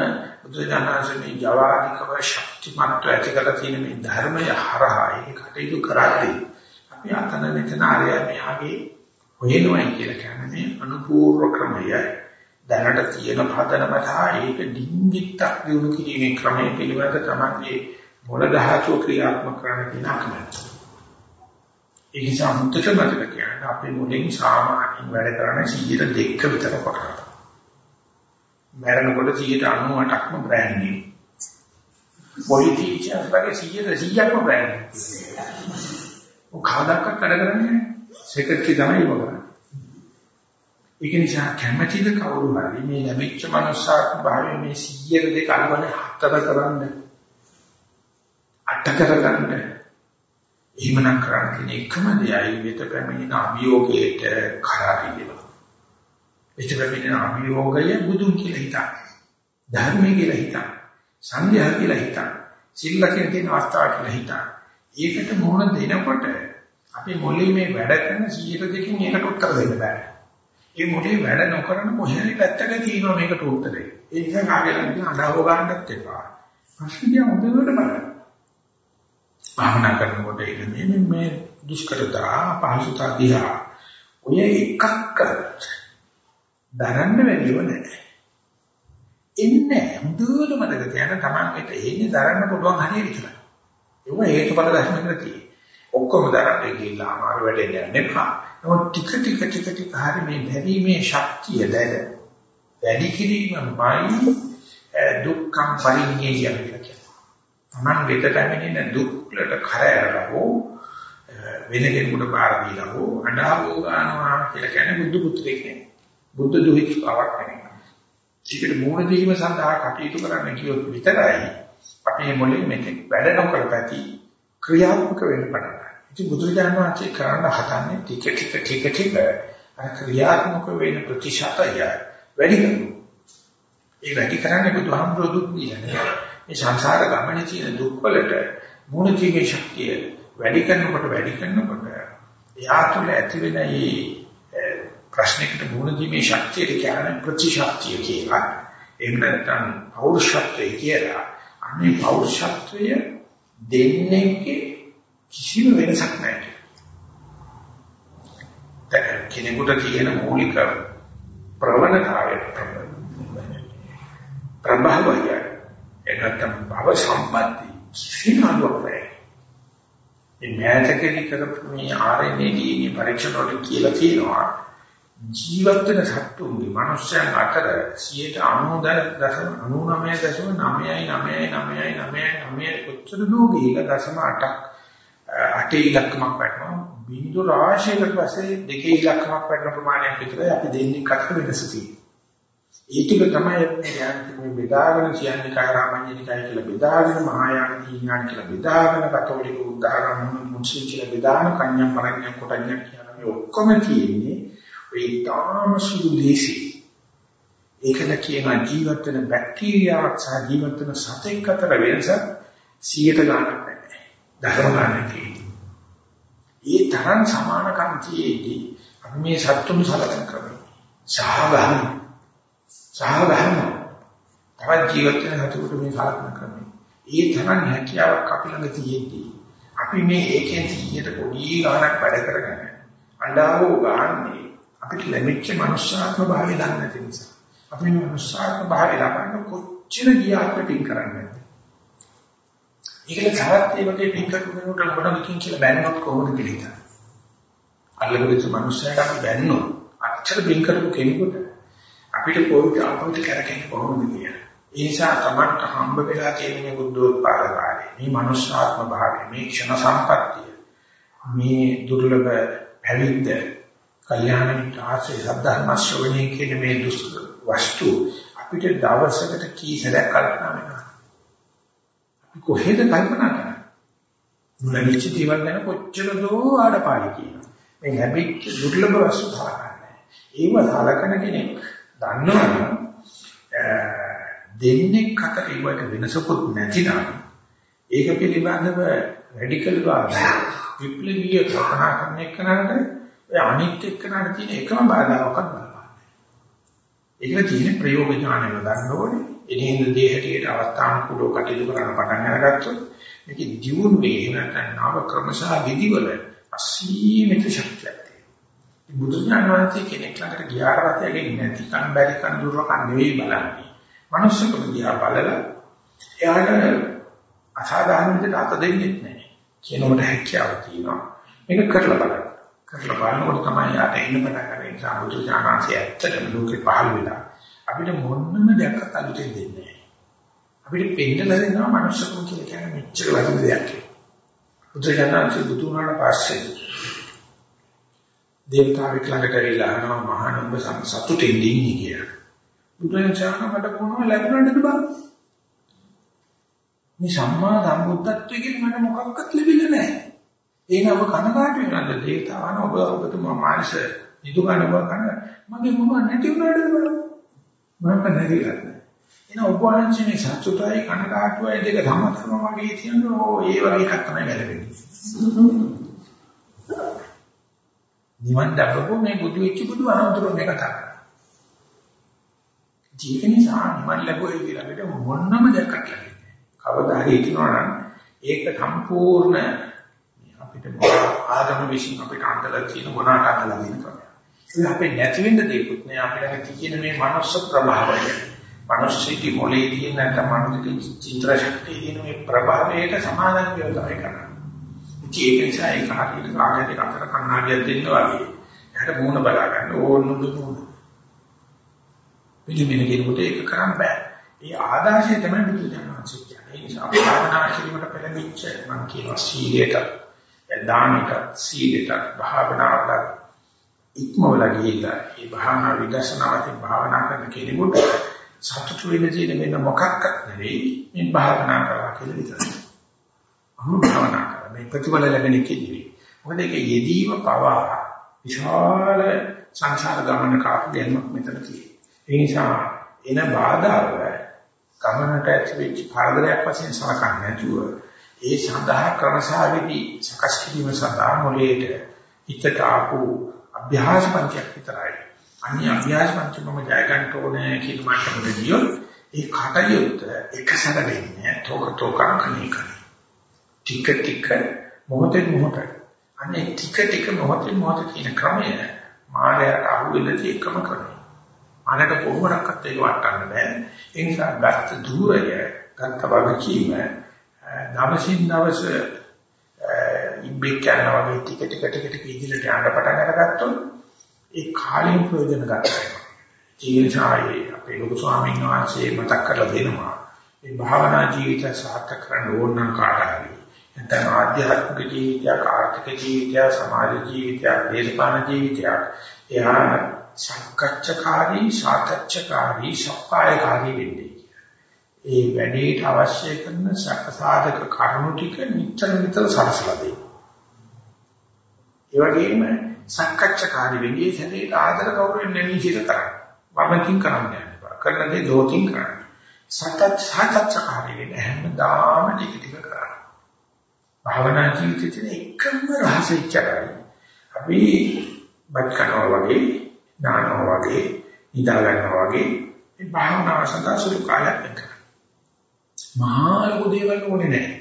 බුදුදහමේ ජවානිකව ශක්තිමත්ව ඇතිකලා තියෙන මේ ධර්මය හරහා ඒක කටයුතු කරද්දී අපි අතන මෙතන ආරය මෙහාගේ හොයනවායි කියලා කියන්නේ මේ අනුපූර්ව ක්‍රමය දැනට තියෙන පදනම තමයි ඒක ඩිංගිත්තක් දිනු කිරීමේ ක්‍රමය පිළිබඳ තමයි මොළ දහතු ක්‍රියාත්මක කරන්න කියන අකමැත්ත. ඒ නිසා මුත්තක මතක කියන්නේ අපේ මොළෙන් සාමාන්‍යයෙන් වැඩ කරන 102ක විතර කොට. මරණකොට 98ක්ම බ්‍රෑන්ඩ් නිව්. පොලිටිෂියන්ස් වගේ 100%ක්ම බ්‍රෑන්ඩ් නිව්. ඔය කවදාකවත් වැඩ කරන්නේ සෙක්‍රටරි තමයි ඉව කරන්නේ. ඒක නිසා කැමැතිද කවුරු හරි මේ ලැබිච්ච මනුස්සාත්ම භාවයේ මේ 100 දෙක අනුවන හතර කරන්න අට කරගන්න එහෙමනම් කරන්න එකම දෙයයි මෙත පැමිණෙන අභියෝගයට කරාරිදෙව. මෙත පැමිණෙන අභියෝගය බුදුන් කියලා හිතා. ධර්මයේ කියලා හිතා. සංඝයා කියලා හිතා. සිල්ල කියන තියෙන අවස්ථාව කියලා හිතා. ඒකට මොහොන දෙනකොට අපි මොළේ මේ වැඩ කරන 100 දෙකකින් ඒකට උත්තර දෙන්න බෑ. ඒ මොලේ වැඩ නොකරන කොහේරි පැත්තක තියෙනවා මේකට උත්තරේ. ඒ නිසා කාගෙලන්ට අඬව ගන්නත් එපා. ප්‍රශ්නිය හොඳට බලන්න. භාවනා කරනකොට ඉන්නේ මේ දුෂ්කරතා පහසුතා දිහා ඔය එකක්වත් දරන්න බැරිව නැහැ. එන්නේ හොඳට මතක තියාගන්න තමන්ට එන්නේ දරන්න පුළුවන් හරිය විතරයි. ඒක හේතුඵල ධර්මයකට තියෙන්නේ. ඔක්කොම දරන්න ගිහිල්ලා අමාරු වැඩේ යන්න එපා. නමුත් ටික ටික ටික ටික හරි මේ දැරීමේ ශක්තිය දැන වැඩි කිරීමයි දුක්ඛම් පරිඤ්ඤය කියන්නේ. තමන් වෙත පැමිණෙන දුක් වලට කරදරව වෙන කෙනෙකුට බාර දීලා හෝ අඬාවෝ ගන්නවා කියලා කියන්නේ බුදු පුත්‍රයෙක් නේ. බුද්ධ දුහිත බවක් නෙමෙයි. ඒකට මූණ දීම සඳහා කටයුතු කරන්න කියොත් විතරයි අපේ මොලේ මෙතෙක් වැඩ නොකර පැති ක්‍රියාත්මක වෙන්න පටන් ගන්නවා. ඉතින් බුදුරජාණන් වහන්සේ කරන්න හදන්නේ ටික ටික ටික ටික අර ක්‍රියාත්මක වෙන ප්‍රතිශතය වැඩි කරනවා. ඒ වැඩි කරන්නේ බුදුහාමුදුරුවෝ දුක් කියන්නේ. මේ සංසාර ගමනේ තියෙන දුක් වලට මුණ දීමේ ශක්තිය වැඩි කරනකොට වැඩි කරනකොට එයා තුළ ඇති වෙන මේ ප්‍රශ්නයකට මුණ දීමේ ශක්තිය කියන්නේ ප්‍රතිශක්තිය කියලා. එහෙම නැත්නම් පෞරුෂත්වය කියලා. අනේ පෞරුෂත්වය දෙන්නේගේ කිසිම වෙනසක් නැහැ. දැන් කෙනෙකුට තියෙන මූලික ප්‍රවණතාවය ප්‍රභාවය එනතම් භව සම්පatti සීමාවකයි. මේ මෑතකදී කරපු මේ RNA DNA පරීක්ෂණ වල කියලා තියෙනවා ජීවත් වෙන සත්තුන්ගේ මනුෂ්‍යයන් අතර 99.99.99999 කොච්චර දෝ ගිහිලා දශම 8ක් අටේ ඉලක්කමක් වටනවා බිඳු රාශියකට පස්සේ දෙකේ ඉලක්කමක් වටන ප්‍රමාණයක් විතරයි අපි දෙන්නේ කට වෙනස තියෙන්නේ. ඒ ටික තමයි මේ බෙදාගෙන කියන්නේ කායරාමඤ්ඤනිකයි කියලා බෙදාගෙන මහායාන දීඥාන කියලා බෙදාගෙන කතෝලික උදාහරණ මුස්ලිම් කියලා බෙදාන කන්‍යා පරඤ්ඤා කොටඤ්ඤා කියන මේ ඔක්කොම තියෙන්නේ ඒ තාම සුදු දේශි. ඒකද කියන ජීවත් වෙන බැක්ටීරියාවක් සහ ජීවත් වෙන සතෙක් අතර වෙනස 100ට ගන්නක් නැහැ. ධර්ම ගන්න තියෙන්නේ. ඒ තරම් සමානකම් තියේදී අපි මේ සත්තුන් සලකන ක්‍රමය සහගහන සහගහන තවත් ජීවිත වෙන හතුරුට මේ සලකන ක්‍රමය ඒ තරම් හැකියාවක් අපි ළඟ තියෙද්දී අපි මේ ඒකෙන් 100ට පොඩි ගාණක් වැඩ කරගෙන අඬාවෝ ගාන්නේ අපිට ලැබිච්ච මනුෂ්‍යාත්ම භාවය දන්නේ නැති නිසා අපි මේ මනුෂ්‍යාත්ම භාවය ලබන්න කොච්චර ගියාත් පිටින් කරන්නේ ඒකල තවත් ඒ වගේ පින් කරනකොට මොනවකින් කියලා බැන්නොත් කොහොමද කියලා හිතන්න. අල්ලගොඩ මිනිස්සයාට අපි බැන්නොත් අච්චර පින් කරපු කෙනෙකුට අපිට කොහොමද අපිට කරකෙන්නේ කොහොමද කියලා. ඒ නිසා තමන්ට හම්බ වෙලා තියෙන මේ බුද්ධෝත්පාද කාර්යය, මේ මනුෂ්‍යාත්ම භාවය, මේ ක්ෂණ සම්පත්තිය, මේ දුර්ලභ පැවිද්ද, කල්යාණ මිත්‍ර ආශ්‍රය, සද්ධර්ම ශ්‍රවණය කියන මේ වස්තු අපිට දවසකට කී සැරයක් කල්පනා වෙනවා. කොහෙද කල්පනා කරන්නේ? මුලින්ච දේවල් ගැන කොච්චර දෝ ආඩපාඩි කියනවා. මේ හැබිට් දුර්ලභ වස්තු සලකන්නේ. ඒව සලකන කෙනෙක් දන්නවනම් දෙන්නේ අතර ඒවට වෙනසකුත් නැතිනම් ඒක පිළිබඳව රැඩිකල් වාදය විප්ලවීය කල්පනා කරන එකනට ඔය අනිත් එක්කනට තියෙන එකම බාධාවක්වත් බලපාන්නේ. ඒකල තියෙන ප්‍රයෝග ඥානය ගන්න ඕනේ. එනිහින් දෙහටියට අවස්ථානුකූලව කටයුතු කරන්න පටන් අරගත්තොත් මේක දියුණු වෙන්නේ නැත්නම් නව ක්‍රමසහ විදිවල අසීමිත ශක්තියක් තියෙනවා. බුදුඥාන වහන්සේ කෙනෙක් ළඟට ගියාට පස්සේ නැති කන් බැරි කන් දුර්වකන් නෙවෙයි බලන්නේ. මනුස්සකම දිහා බලලා එයාට අසාධාරණ විදිහට අත දෙන්නේ නැහැ. කියනකොට හැකියාව තියෙනවා. මේක කරලා බලන්න. කරලා බලනකොට තමයි යාට එන්න පටන් ගන්න නිසා බුදුඥාන වහන්සේ ඇත්තටම ලෝකේ පහළ වෙලා අපිට මොන්නම දැක්කත් අලුතෙන් දෙන්නේ නැහැ. අපිට පෙන්නලා දෙනවා මනුස්සකම කියලා කියන්නේ මෙච්චර වටින දෙයක් කියලා. බුදුරජාණන්සේ බුදු වුණාට පස්සේ දේවතාවෙක් ළඟට ඇවිල්ලා අහනවා මහානම්බ සතුටින් ඉන්නේ කියලා. බුදුරජාණන් මට කොහොම ලැබුණාද බං? මේ සම්මා සම්බුද්ධත්වයේ කියන මට මොකක්වත් ලැබිලා නැහැ. ඒ නම කනකාට වෙනද දේවතාවන ඔබ ඔබතුමා මානස නිදුගන ඔබ කන මගේ මොනවා නැති වුණාද බලන්න. මොනක නැතිලා නැහැ. එන ඔබ වහන්සේ මේ සතුටයි කනකාටුවයි දෙක සමතම වගේ තියෙනවා. ඕ ඒ වගේ එකක් තමයි ගැලපෙන්නේ. නිවන් දක්වපු මේ බුදු වෙච්ච බුදු අනතුරු මේ කතා කරා. ජීවිත නිසා නිවන් ලැබුවේ කියලා අපිට මොනම දෙයක් නැහැ. කවදා හරි හිතනවා නම් ඒක සම්පූර්ණ අපිට ආගම විශ්ින් අපිට අන්තලා තියෙන මොනකට අන්තලා දෙන ක්‍රමයක්. ඒක අපේ නැති වෙන්න දෙයක්වත් නෑ අපිට තියෙන මේ මනුස්ස ප්‍රභාවය. මනුස්සීටි මොලේ තියෙන නැත්නම් මනුස්ස චිත්‍ර ශක්තිය කියන මේ ප්‍රභාවයට සමාන වියෝතයි කරන්නේ. ඒක නිසා ඒක හරියට කාගේට අතර කන්නාඩියක් දෙන්න වගේ. එහට මූණ බලා ගන්න ඕන දුන්නු. පිළිමින කෙනෙකුට ඒක කරන්න බෑ. ඒ ආදාශය තමයි බුදු දහම කියන්නේ. ඒ නිසා අපි භාවනා කිරීමට පෙළඹිච්ච මම කියනවා සීලයට, දානික සීලයට, භාවනාවට ඉක්මවලා ගිහිල්ලා මේ භාවනා විදර්ශනාවකින් භාවනා කරන කෙනෙකුට සතුටු වෙන තියෙන මෙන්න මොකක්වත් නෙවෙයි මේ භාවනා කරලා කියලා විතරයි. අහු භාවනා කරා මේ ප්‍රතිඵල ලැබෙන කෙනෙක්. මොකද ඒක යෙදීම පවා විශාල සංසාර ගමන කාපු ගැනීමක් මෙතන තියෙනවා. ඒ නිසා එන බාධාව ගමනට ඇතිවෙච්ච කාර්යයක් වශයෙන් සලකන්නේ නැතුව ඒ සඳහා ක්‍රමසාවිදි සකස් කිරීම සඳහා මොලේට හිතට ආපු අභ්‍යාස පන්තියක් විතරයි. අනිත් අභ්‍යාස පන්ති මම ජය ගන්න ඕනේ කියන මට්ටමට ගියොත් ඒ කටයුත්ත එකසර වෙන්නේ තෝක තෝකම් කණේ කණේ. ටික ටික මොහොතේ මොහොත. අනේ ටික ටික මොහොතේ මොහොත කියන ක්‍රමය මායයට අහුවෙලා තියෙකම ක්‍රමය. අනට කොහොමඩක්වත් ඒක වටන්න බෑ. ඒ නිසා ගත්ත ධූරය, ගත්ත වගකීම දවසින් දවස ඉබ්බෙක් යනවා වගේ ටික ටික ටික ටික ඉදිරියට යන්න පටන් අරගත්තොත් ඒ කාලයෙන් ප්‍රයෝජන ගන්නවා. ඒ නිසා අපේ ලොකු ස්වාමීන් වහන්සේ මතක් කරලා දෙනවා. මේ භාවනා ජීවිතය සාර්ථක කරන්න ඕන නම් කාටද? නැත්නම් ආධ්‍යාත්මික ජීවිතයක්, ආර්ථික ජීවිතයක්, සමාජ ජීවිතයක්, දේශපාලන ජීවිතයක්. එයා සංකච්ඡකාරී, සාකච්ඡකාරී, සප්පායකාරී වෙන්නේ. ඒ වැඩේට අවශ්‍ය කරන සකසාධක කරුණු ටික නිතර නිතර සලසලා දෙන්න. ඒ වගේම සංකච්ඡකාරී වෙන්නේ සැදේට ආදර ගෞරවයෙන් නැමී සිට කරන්න. වමකින් කරන්න යනවා. කරන දේ දෝතින් කරන්න. සකච්ඡ සාකච්ඡකාරී වෙන්නේ හැමදාම ටික ටික කරන්න. භාවනා ජීවිතේ තියෙන එකම රහස ඉච්චරයි. අපි බත් කනවා වගේ, නානවා වගේ, නිදා ගන්නවා වගේ මේ භාවනාව සඳහා සුළු කාලයක් ගන්න. මහා ලොකු දේවල් ඕනේ නැහැ.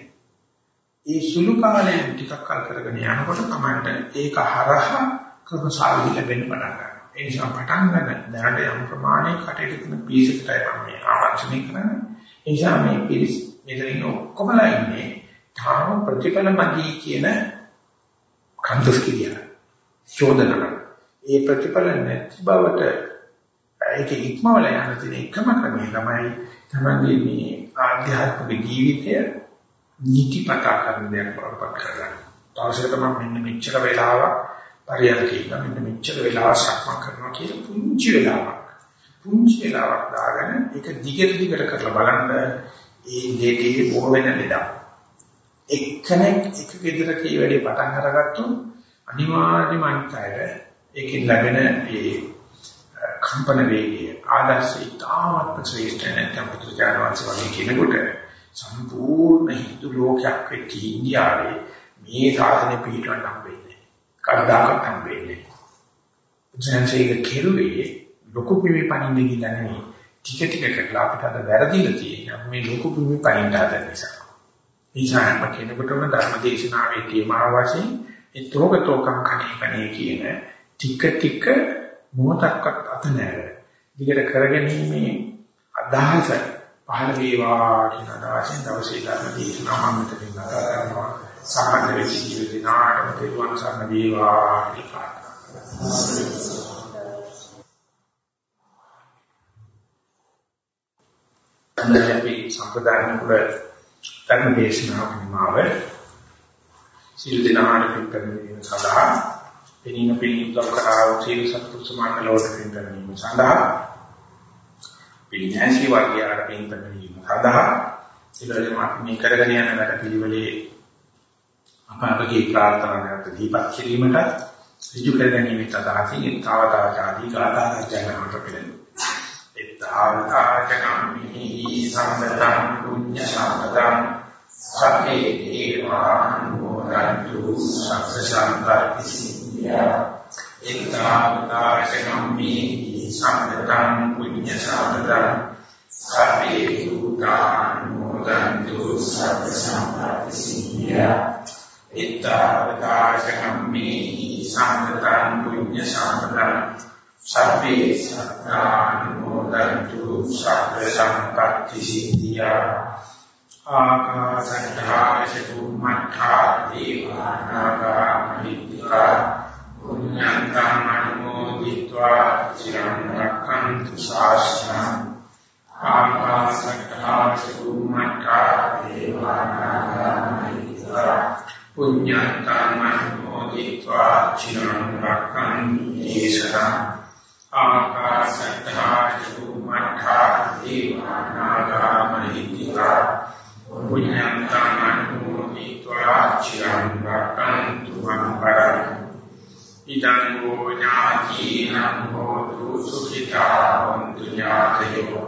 ඒ සුළු කාලයෙන් ටිකක් කල් කරගෙන යනකොට තමයි ඒක හරහා ක්‍රමශාලී ලැබෙන්න පටන් ගන්නවා. ඒ නිසා පටන් ගන්න දැනට යම් ප්‍රමාණයක කටයුතු කරන පීසකටයි මම මේ ආරක්ෂණය කරන්නේ. ඒ නිසා මේ පිළිස් මෙතන ඔක්කොමලා ඉන්නේ තාම ප්‍රතිඵල මදි කියන කන්දස් කියන චෝදනා. ඒ ප්‍රතිඵල නැති බවට ඒක ඉක්මවල යන තියෙන එකම ක්‍රමය තමයි තමයි මේ ආධ්‍යාත්මික ජීවිතය නීතිපතා කරන දෙයක් වඩපත් කරගන්න. තවසරක මම මෙන්න මෙච්චර වෙලාවක් පරියන්කේ ඉන්න මෙන්න මෙච්චර වෙලාවක් සක්මන් කරනවා කියලා පුංචි වෙලාවක්. පුංචි වෙලාවක් දාගෙන ඒක දිගට දිගට කරලා බලන්න ඒ දෙකේ බොහෝ වෙන ලෙඩක්. එක්කෙනෙක් එක ගෙදරක මේ වැඩේ පටන් අරගත්තොත් අනිවාර්යයෙන්ම අනිත්‍යය ඒකෙන් ලැබෙන ඒ කම්පන වේගය ආදර්ශය තාමත් ශ්‍රේෂ්ඨ නැත්නම් පුදුජානවාස වගේ කෙනෙකුට සම්පූර්ණ හින්දු ලෝකයක් වෙච්ච ඉන්දියාවේ මේ සාසනය පිළිටවන්න හම්බෙන්නේ. කවදාකවත් හම්බෙන්නේ නැහැ. ජනසේක කෙරුවේ ලොකු පිළිපණින්න ගිහින් නෙවෙයි. ටික ටික කරලා අපිට අද වැරදිලා තියෙනවා මේ ලොකු පිළිපණින්න හදන නිසා. ඒසාම කෙනෙකුටම ධර්ම දේශනාවේ තේමාව වශයෙන් ඒ තෝකතෝකම් කණේ කියන ටික ටික මොහොතක්වත් අත නැර. දිගට කරගැනීමේ අදහස පහළ වේවා කියන අදහසෙන් දවසේ ධර්ම දේශනාව මම මෙතනින් නතර කරනවා. සාමාන්‍ය වෙච්ච ජීවිතනාටම තෙරුවන් සරණ වේවා කියලා. අන්දරපි සම්ප්‍රදාන කුල ධර්ම දේශනාව නිමාව සිල් දිනාට පිටකරන සඳහා එනින පිළිතුරු කරා සිල් සත්තු සමාකලෝට පිටකරන සඳහා පිළිඥාසී වාක්‍යයට පිටකරන සඳහා සිල්වලින් අපි මේ කරගෙන යන වැඩ පිළිවෙලේ අප අපගේ ප්‍රාර්ථනාවට දීපත් කිරීමට ඍජු කර ගැනීමට අදහසින් තාවතාචාදී ගාථා රචනාවට පිළිගන්න. එත්තාවතාචකම්හි සම්පතං පුඤ්ඤ සම්පතං සබ්බේ දේවානුමෝදන්තු සබ්බ සම්පත්ති සිද්ධා එත්තාවතාචකම්හි සම්පතං පුඤ්ඤ සම්පතං සබ්බේ දුතානුමෝදන්තු සබ්බ සම්පත්ති සිද්ධා ඉත්තාවතාශකම්මේ සම්පතං පුඤ්ඤ සම්පතං සබ්බේ සත්තානුමෝදන්තු සබ්බ සම්පත්ති සිද්ධියා ආකාශත්තාශකු මත්තා දීවානාගා මහිත්‍තිකා පුඤ්ඤන්තමනුමෝදිत्वा චිරං රක්ඛන්තු ශාසනං ආකාශට්ඨාචු මට්ටා දේවානාගා පුඤ්ඤන්තමනුමෝදිत्वा චිරං රක්ඛන්තු ඊශරං ආකාශට්ඨාචු මට්ටා දේවානාගා මහිත්‍තිරා පුඤ්ඤන්තමනුමෝදිत्वा චිරං රක්ඛන්තු මං පරං ඉදං වූ ඥාතිනම් හෝතු සුඛිතාං ඥාතයෝ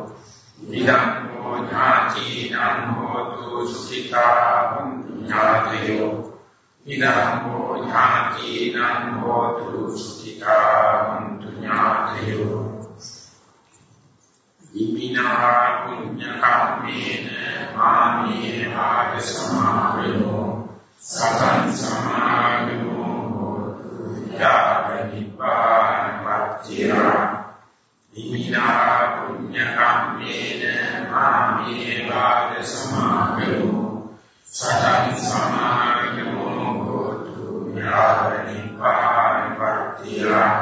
ඉදං වූ ඥාතිනම් හෝතු සුඛිතාං ඥාතයෝ ඉදං වූ ඥාතිනම් හෝතු සුඛිතාං ඥාතයෝ ඉමිනා පුඤ්ඤ කම්මේන මාමේ ආග සමාවයෝ. සතං සමාවයෝ හෝතු යාවනිපාන පච්චිරා ඉමිනා පුඤ්ඤ කම්මේන මාමේ ආග සමාවයෝ සතං සමාගමෝ යාවනිපානිපත්තියා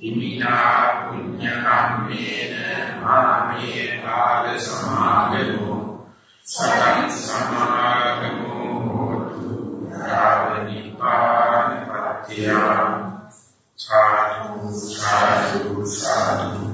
ඉමිනා පුඤ්ඤ කම්මේන මාමේ කාල සමාගමෝ සතං සමාගමෝ හෝතු පත්‍යා සාදු සාදු සාදු